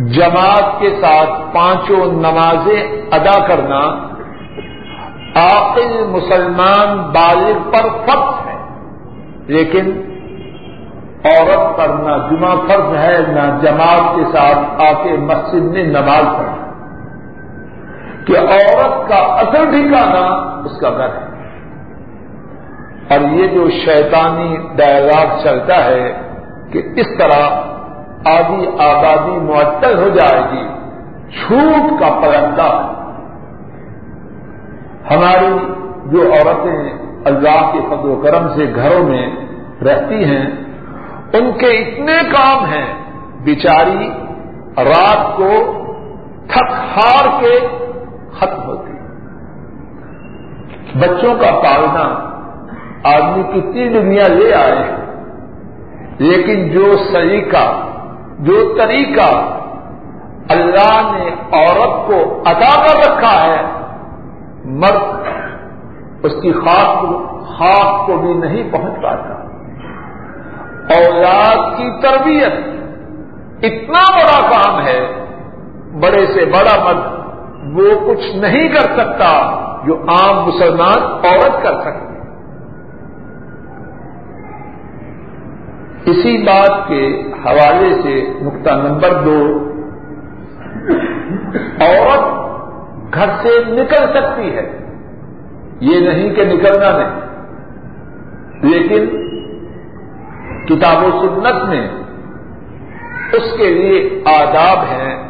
جماعت کے ساتھ پانچوں نمازیں ادا کرنا عاقل مسلمان بالغ پر فرض ہے، لیکن عورت پر نہ جمعہ فرض ہے، نہ جماعت کے ساتھ آ کے مسجد میں نماز پڑھنا۔ کہ عورت کا اصل ٹھکانا اس کا گھر ہے۔ اور یہ جو شیطانی ڈائلاگ چلتا ہے کہ اس طرح آدھی آبادی معطل ہو جائے گی، چھوٹ کا پرندہ۔ ہماری جو عورتیں اللہ کے فضل و کرم سے گھروں میں رہتی ہیں، ان کے اتنے کام ہیں۔ بیچاری رات کو تھک ہار کے ختم ہوتی۔ بچوں کا پالنا، آدمی کتنی دنیا لے آئے۔ ہیں لیکن جو سلیقہ جو طریقہ اللہ نے عورت کو ادا کر رکھا ہے، مرد اس کی خاص خاص کو بھی نہیں پہنچ پاتا۔ اولاد کی تربیت اتنا بڑا کام ہے، بڑے سے بڑا مرد وہ کچھ نہیں کر سکتا جو عام مسلمان عورت کر سکتے اسی بات کے حوالے سے نقطہ نمبر دو، عورت گھر سے نکل سکتی ہے۔ یہ نہیں کہ نکلنا نہیں، لیکن کتاب و سنت میں اس کے لیے آداب ہیں۔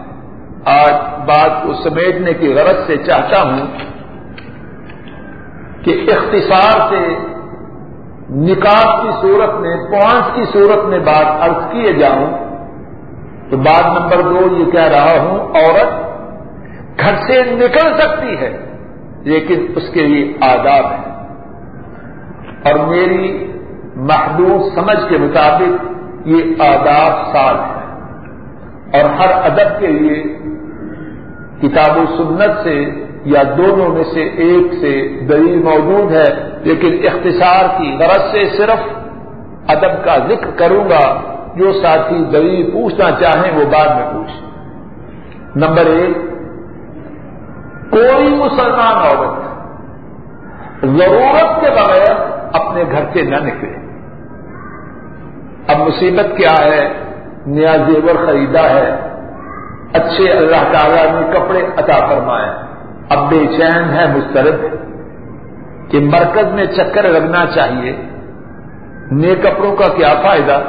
آج بات کو سمیٹنے کی غرض سے چاہتا ہوں کہ اختصار سے نکاح کی صورت میں پوائنٹ کی صورت میں بات ارض کیے جاؤں تو بات نمبر دو، یہ کہہ رہا ہوں، عورت گھر سے نکل سکتی ہے، لیکن اس کے لیے آداب ہے اور میری محدود سمجھ کے مطابق یہ آداب سال ہے اور ہر ادب کے لیے کتاب و سنت سے یا دونوں میں سے ایک سے دلیل موجود ہے۔ لیکن اختصار کی غرض سے صرف ادب کا ذکر کروں گا، جو ساتھی دلیل پوچھنا چاہیں وہ بعد میں پوچھ نمبر ایک، کوئی مسلمان عورت ضرورت کے بغیر اپنے گھر سے نہ نکلے۔ اب مصیبت کیا ہے؟ نیا زیور خریدا ہے۔ اچھے اللہ تعالیٰ نے کپڑے عطا فرمائے۔ اب بے چین ہے، مسترد۔ کہ مرکز میں چکر لگنا چاہیے۔ نئے کپڑوں کا کیا فائدہ؟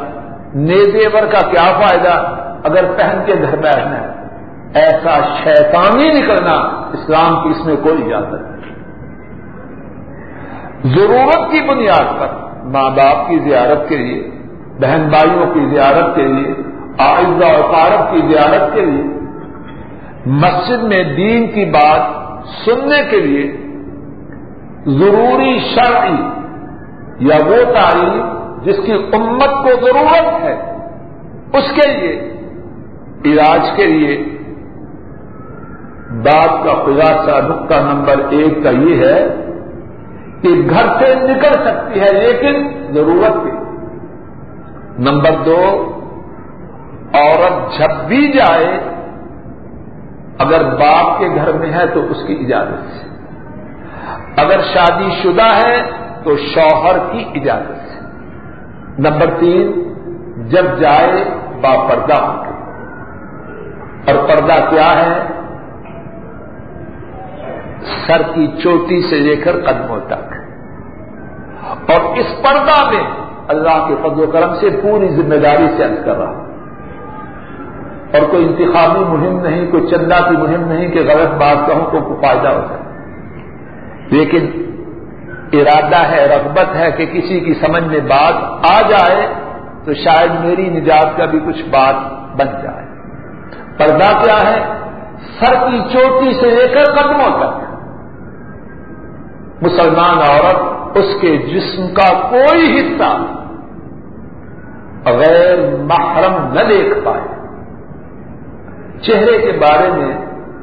نئے زیور کا کیا فائدہ؟ اگر پہن کے گھر بیٹھنا ہے، ایسا شیطانی نکلنا اسلام کی اس میں کوئی اجازت نہیں۔ ضرورت کی بنیاد پر ماں باپ کی زیارت کے لیے، بہن بھائیوں کی زیارت کے لیے آئزہ اور قارب کی زیارت کے لیے، مسجد میں دین کی بات سننے کے لیے ضروری شرعی یا وہ تعلیم جس کی امت کو ضرورت ہے، اس کے لیے، علاج کے لیے۔ بات کا خلاصہ نقطہ نمبر ایک کا یہ ہے کہ گھر سے نکل سکتی ہے لیکن ضرورت کی نمبر دو، عورت جب بھی جائے، اگر باپ کے گھر میں ہے تو اس کی اجازت سے اگر شادی شدہ ہے تو شوہر کی اجازت سے نمبر تین، جب جائے با پردہ۔ ہو کے اور پردہ کیا ہے؟ سر کی چوٹی سے لے کر قدموں تک۔ اور اس پردہ میں اللہ کے فضل و کرم سے پوری ذمہ داری سے عرض کر رہا ہوں۔ اور کوئی انتخابی مہم نہیں، کوئی چندہ کی مہم نہیں کہ غلط بات کہوں تو فائدہ ہو جائے لیکن ارادہ ہے، رغبت ہے کہ کسی کی سمجھ میں بات آ جائے تو شاید میری نجات کا بھی کچھ بات بن جائے۔ پردہ کیا ہے؟ سر کی چوٹی سے لے کر قدموں تک۔ مسلمان عورت اس کے جسم کا کوئی حصہ غیر محرم نہ دیکھ پائے۔ چہرے کے بارے میں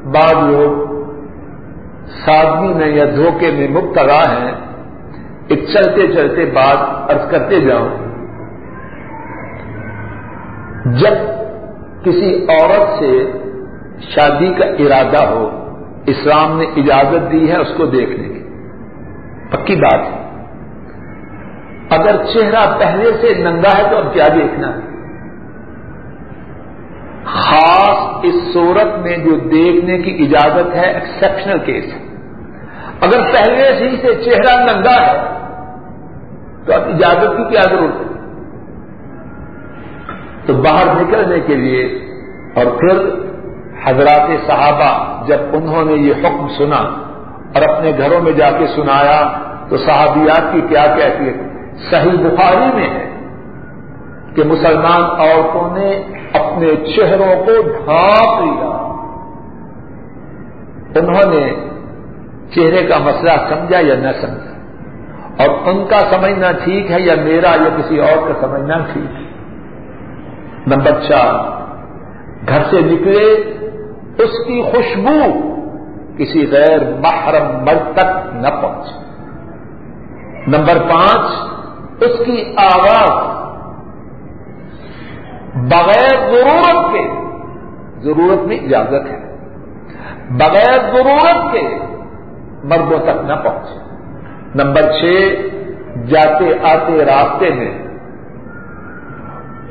بعض لوگ سادگی میں یا دھوکے میں مبتلا ہیں، ایک چلتے چلتے بات ارض کرتے جاؤں۔ جب کسی عورت سے شادی کا ارادہ ہو، اسلام نے اجازت دی ہے اس کو دیکھنے کی۔ پکی بات۔ ہے اگر چہرہ پہلے سے ننگا ہے تو اب کیا دیکھنا ہے؟ خاص اس صورت میں جو دیکھنے کی اجازت ہے ایکسپشنل کیس ہے۔ اگر پہلے سے ہی سے چہرہ ننگا ہے، تو اب اجازت کی کیا ضرورت ہے؟ تو باہر نکلنے کے لیے اور پھر حضرات صحابہ جب انہوں نے یہ حکم سنا اور اپنے گھروں میں جا کے سنایا، تو صحابیات کی کیا کہتی ہے صحیح بخاری میں ہے کہ مسلمان عورتوں نے اپنے چہروں کو ڈھانپ لیا۔ انہوں نے چہرے کا مسئلہ سمجھا یا نہ سمجھا؟ اور ان کا سمجھنا ٹھیک ہے یا میرا یا کسی اور کا سمجھنا ٹھیک ہے؟ نمبر چار، گھر سے نکلے، اس کی خوشبو کسی غیر محرم مرد تک نہ پہنچے نمبر پانچ، اس کی آواز بغیر ضرورت کے، ضرورت میں اجازت ہے، بغیر ضرورت کے مردوں تک نہ پہنچے نمبر چھ، جاتے آتے راستے میں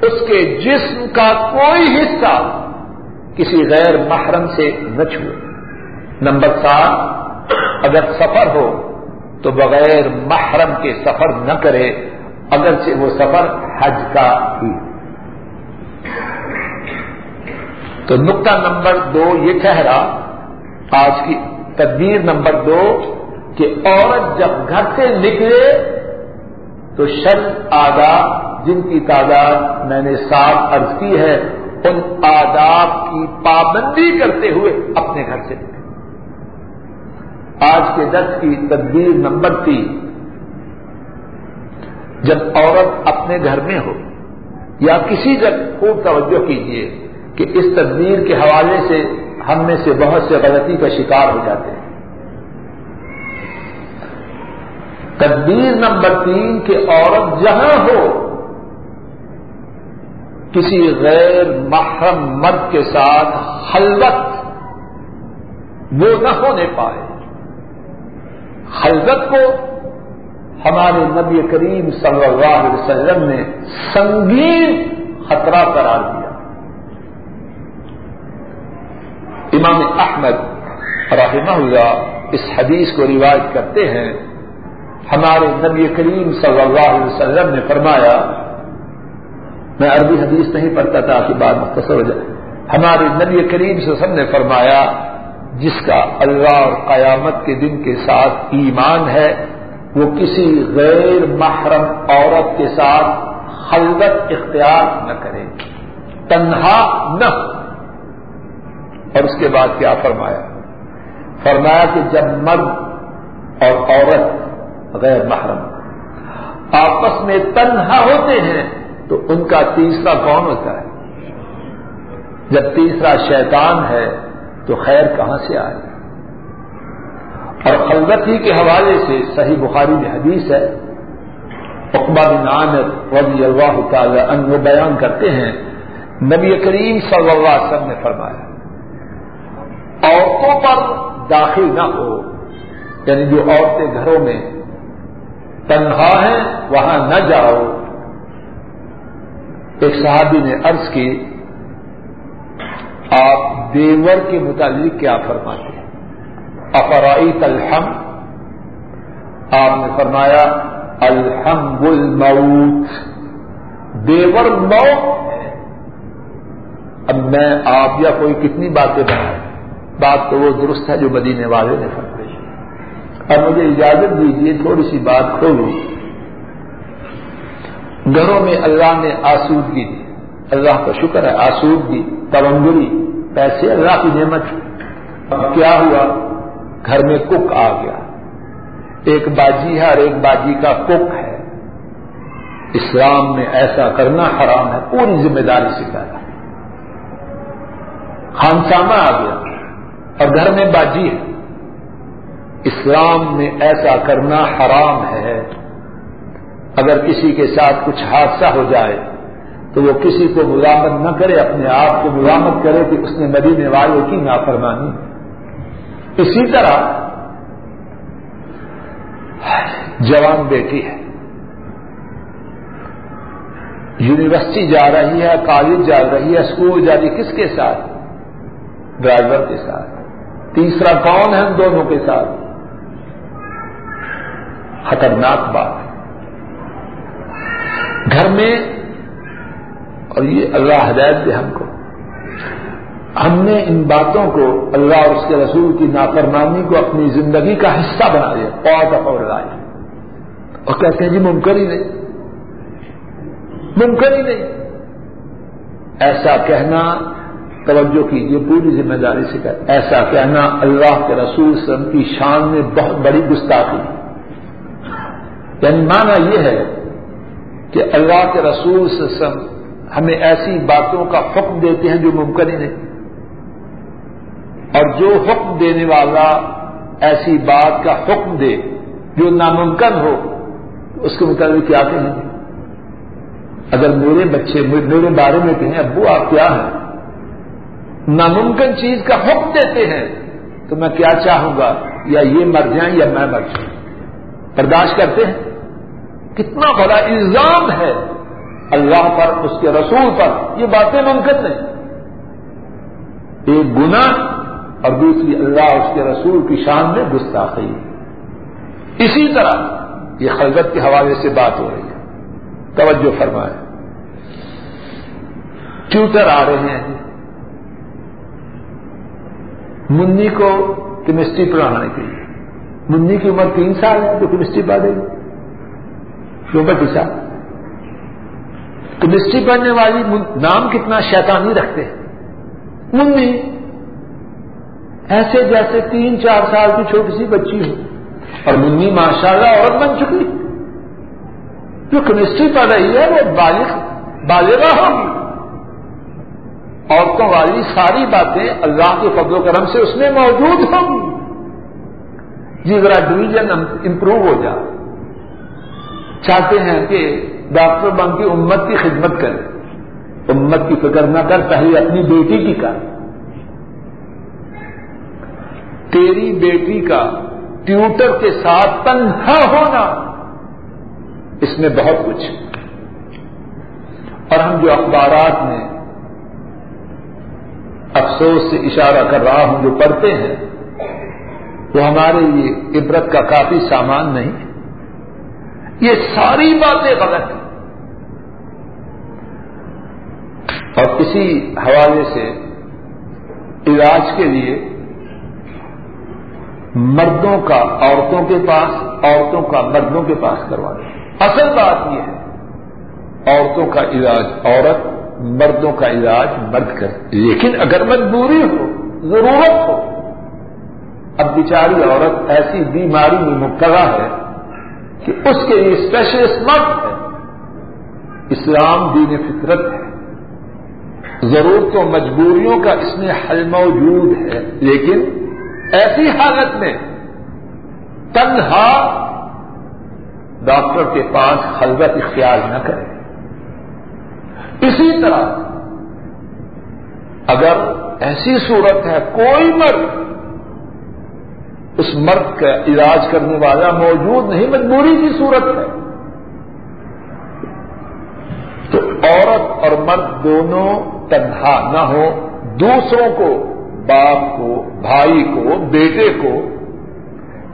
اس کے جسم کا کوئی حصہ کسی غیر محرم سے نہ چھوئے۔ نمبر سات، اگر سفر ہو تو بغیر محرم کے سفر نہ کرے، اگرچہ وہ سفر حج کا ہی۔ تو نقطہ نمبر دو یہ ٹھہرا آج کی تدبیر نمبر دو کہ عورت جب گھر سے نکلے تو شر آداب جن کی تعداد میں نے صاف عرض کی ہے، ان آداب کی پابندی کرتے ہوئے اپنے گھر سے نکلے۔ آج کے درس کی تدبیر نمبر تین، جب عورت اپنے گھر میں ہو یا کسی جگہ، خوب توجہ کیجیے کہ اس تدبیر کے حوالے سے ہم میں سے بہت سے غلطی کا شکار ہو جاتے ہیں۔ تدبیر نمبر تین کہ عورت جہاں ہو، کسی غیر محرم مرد کے ساتھ خلوت وہ نہ ہونے پائے۔ خلوت کو ہمارے نبی کریم صلی اللہ علیہ وسلم نے سنگین خطرہ قرار دیا۔ امام احمد رحمہ اللہ اس حدیث کو روایت کرتے ہیں، ہمارے نبی کریم صلی اللہ علیہ وسلم نے فرمایا، میں عربی حدیث نہیں پڑھتا تھا کہ بات مختصر ہو جائے۔ ہمارے نبی کریم سے سب نے فرمایا، جس کا اللہ اور قیامت کے دن کے ساتھ ایمان ہے، وہ کسی غیر محرم عورت کے ساتھ خلوت اختیار نہ کرے۔ تنہا نہ اور اس کے بعد کیا فرمایا؟ فرمایا کہ جب مرد اور عورت غیر محرم آپس میں تنہا ہوتے ہیں تو ان کا تیسرا کون ہوتا ہے؟ جب تیسرا شیطان ہے تو خیر کہاں سے آئے؟ اور خلوت ہی کے حوالے سے صحیح بخاری میں حدیث ہے اقبا بن عامر رضی اللہ تعالی ان بیان کرتے ہیں، نبی کریم صلی اللہ علیہ وسلم نے فرمایا عورتوں پر داخل نہ ہو۔ یعنی جو عورتیں گھروں میں تنہا ہیں، وہاں نہ جاؤ۔ ایک صحابی نے عرض کی، آپ دیور کے متعلق کیا فرماتے ہیں؟ افرائی تلحم آپ نے فرمایا الحم الموت۔ دیور موت اب میں، آپ یا کوئی کتنی باتیں بنائیں بات تو وہ درست ہے جو مدینے والے نے فرمائی۔ اب مجھے اجازت دیجیے تھوڑی سی بات کھولوں گھروں میں اللہ نے آسودگی دی۔ اللہ کا شکر ہے آسودگی تونگری پیسے، اللہ کی نعمت۔ اب کیا ہوا؟ گھر میں کک آ گیا۔ ایک باجی ہے اور ایک باجی کا کک ہے۔ اسلام میں ایسا کرنا حرام ہے، پوری ذمہ داری سے کرنا۔ خانسامہ آ گیا۔ اور گھر میں باجی ہے۔ اسلام میں ایسا کرنا حرام ہے۔ اگر کسی کے ساتھ کچھ حادثہ ہو جائے تو وہ کسی کو ملامت نہ کرے، اپنے آپ کو ملامت کرے کہ اس نے مدینے والے کی نافرمانی۔ اسی طرح جوان بیٹی ہے۔ یونیورسٹی جا رہی ہے، کالج جا رہی ہے، اسکول جا رہی ہے، کس کے ساتھ؟ ڈرائیور کے ساتھ۔ تیسرا کون ہے ان دونوں کے ساتھ؟ خطرناک بات گھر میں، اور یہ اللہ ہدایت دے ہم کو۔ ہم نے ان باتوں کو اللہ اور اس کے رسول کی نافرمانی کو اپنی زندگی کا حصہ بنا دیا۔ اور اور لائے اور کہتے ہیں جی ممکن ہی نہیں۔ ممکن ہی نہیں۔ ایسا کہنا توجہ کیجیے پوری ذمہ داری سے کہ ایسا کہنا اللہ کے رسول وسلم کی شان میں بہت بڑی گستاخی یعنی مانا یہ ہے کہ اللہ کے رسول وسلم ہمیں ایسی باتوں کا حکم دیتے ہیں جو ممکن ہی نہیں۔ اور جو حکم دینے والا ایسی بات کا حکم دے جو ناممکن ہو، اس کے مطابق کیا کہیں؟ اگر میرے بچے میرے بارے میں کہیں، ابو آپ کیا ہیں؟ ناممکن چیز کا حکم دیتے ہیں، تو میں کیا چاہوں گا؟ یا یہ مر جائیں یا میں مر جاؤں۔ برداشت کرتے ہیں۔ کتنا بڑا الزام ہے اللہ پر، اس کے رسول پر۔ یہ باتیں ممکن نہیں۔ ایک گنا اور دوسری اللہ اس کے رسول کی شان میں گستاخی۔ اسی طرح یہ خلقت کے حوالے سے بات ہو رہی ہے۔ توجہ فرمائے ٹیوٹر آ رہے ہیں۔ منی کو کیمسٹری پڑھانے کے لیے۔ منی کی عمر تین سال ہے تو کیمسٹری پڑھے گی شوبت صاحب کیمسٹری پڑھنے والی نام کتنا شیطانی رکھتے ہیں۔ منی ایسے جیسے تین چار سال کی چھوٹی سی بچی ہو اور منی ماشاء اللہ عورت بن چکی۔ جو کیمسٹری پڑھ رہی ہے وہ بالغ بالغہ ہوگی۔ عورتوں والی ساری باتیں اللہ کے فضل و کرم سے اس میں موجود ہوں۔ جی ذرا ڈویژن امپروو ہو جائے۔ چاہتے ہیں کہ ڈاکٹر بن کی امت کی خدمت کرے امت کی فکر نہ کر، پہلے اپنی بیٹی کی کر۔ تیری بیٹی کا ٹیوٹر کے ساتھ تنہا ہونا، اس میں بہت کچھ۔ اور ہم جو اخبارات میں افسوس سے اشارہ کر رہا ہوں جو پڑھتے ہیں، وہ ہمارے لیے عبرت کا کافی سامان نہیں۔ یہ ساری باتیں غلط ہیں۔ اور اسی حوالے سے علاج کے لیے مردوں کا، عورتوں کے پاس، عورتوں کا مردوں کے پاس کروا دیں۔ اصل بات یہ ہے، عورتوں کا علاج عورت مردوں کا علاج مرد کر لیکن اگر مجبوری ہو، ضرورت ہو۔ اب بیچاری عورت ایسی بیماری میں مبتلا ہے کہ اس کے لیے اسپیشلسٹ مرد ہے۔ اسلام دین فطرت ہے۔ ضرورتوں مجبوریوں کا اس میں حل موجود ہے، لیکن ایسی حالت میں تنہا ڈاکٹر کے پاس خلوت اختیار نہ کرے۔ اسی طرح اگر ایسی صورت ہے کوئی مرد اس مرد کا علاج کرنے والا موجود نہیں، مجبوری کی صورت ہے۔ تو عورت اور مرد دونوں تنہا نہ ہو دوسروں کو، باپ کو، بھائی کو، بیٹے کو،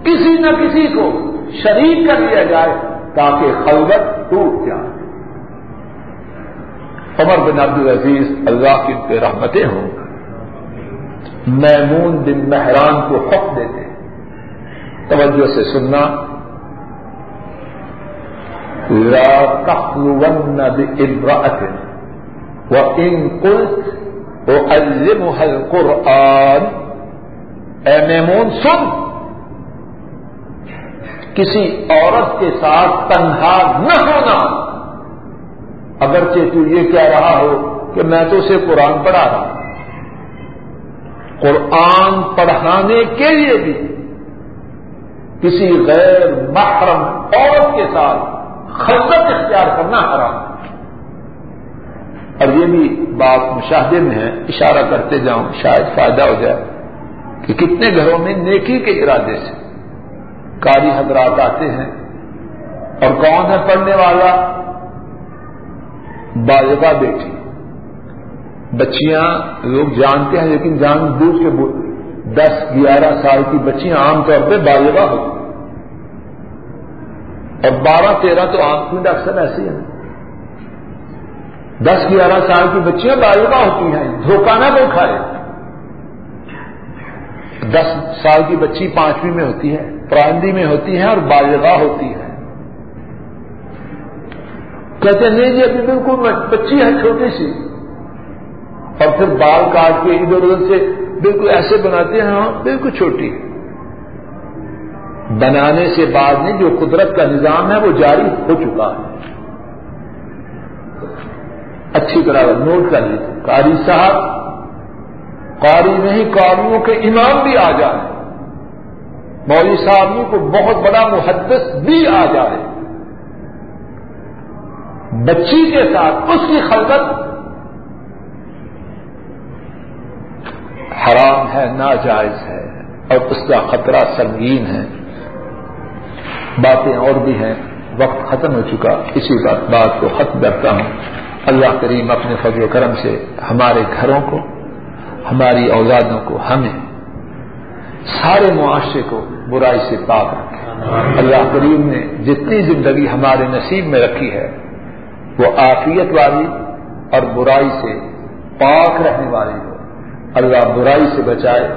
کسی نہ کسی کو شریک کر لیا جائے تاکہ خلوت ٹوٹ جائے۔ عمر بن عبد العزیز اللہ کی پہ رحمتیں ہوں۔ میمون بن مہران کو حق دیتے توجہ سے سننا۔ لا تخلون بامرأة وإن قلت أعلمها القرآن۔ اے میمون سن۔ کسی عورت کے ساتھ تنہا نہ ہونا۔ اگرچہ تو یہ کہہ رہا ہو کہ میں تو اسے قرآن پڑھا رہا ہوں۔ قرآن پڑھانے کے لیے بھی کسی غیر محرم عورت کے ساتھ خلط اختیار کرنا حرام اور یہ بھی بات مشاہدے میں ہے، اشارہ کرتے جاؤں، شاید فائدہ ہو جائے کہ کتنے گھروں میں نیکی کے ارادے سے کاری حضرات آتے ہیں اور کون ہے پڑھنے والا؟ بالغا بیٹی۔ بچیاں لوگ جانتے ہیں لیکن جان بوجھ کے دس، گیارہ سال کی بچیاں عام طور پہ بالغا ہوتی اور بارہ، تیرہ تو آنکھ میں اکثر ایسی ہیں۔ دس، گیارہ سال کی بچیاں بالغا ہوتی ہیں۔ دھوکہ نہ وہ کھائے۔ دس سال کی بچی پانچویں میں ہوتی ہے، پرائمری میں ہوتی ہے اور بالغا ہوتی ہے۔ کہتے ہیں، نہیں جی ابھی بالکل بچی ہے، چھوٹی سی۔ اور پھر بال کاٹ کے ادھر ادھر سے بالکل ایسے بناتے ہیں ہاں بالکل چھوٹی۔ بنانے سے بعد میں جو قدرت کا نظام ہے، وہ جاری ہو چکا ہے۔ اچھی طرح نوٹ کر لیجیے قاری صاحب، قاری نہیں قاریوں کے امام بھی آ جائیں۔ مولوی صاحب کو بہت بڑا محدث بھی آ جائے۔ بچی کے ساتھ اس کی خلقت حرام ہے ناجائز ہے اور اس کا خطرہ سنگین ہے۔ باتیں اور بھی ہیں۔ وقت ختم ہو چکا۔ اسی بات کو ختم کرتا ہوں۔ اللہ کریم اپنے فضل و کرم سے ہمارے گھروں کو ہماری اولادوں کو ہمیں سارے معاشرے کو برائی سے پاک رکھے۔ اللہ کریم نے جتنی زندگی ہمارے نصیب میں رکھی ہے وہ آفیت والی اور برائی سے پاک رہنے والی ہو۔ اللہ برائی سے بچائے،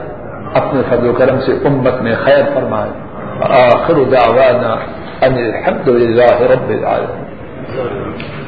اپنے فضل و کرم سے امت میں خیر فرمائے۔ آخر دعوانا ان الحمد للہ رب العالمين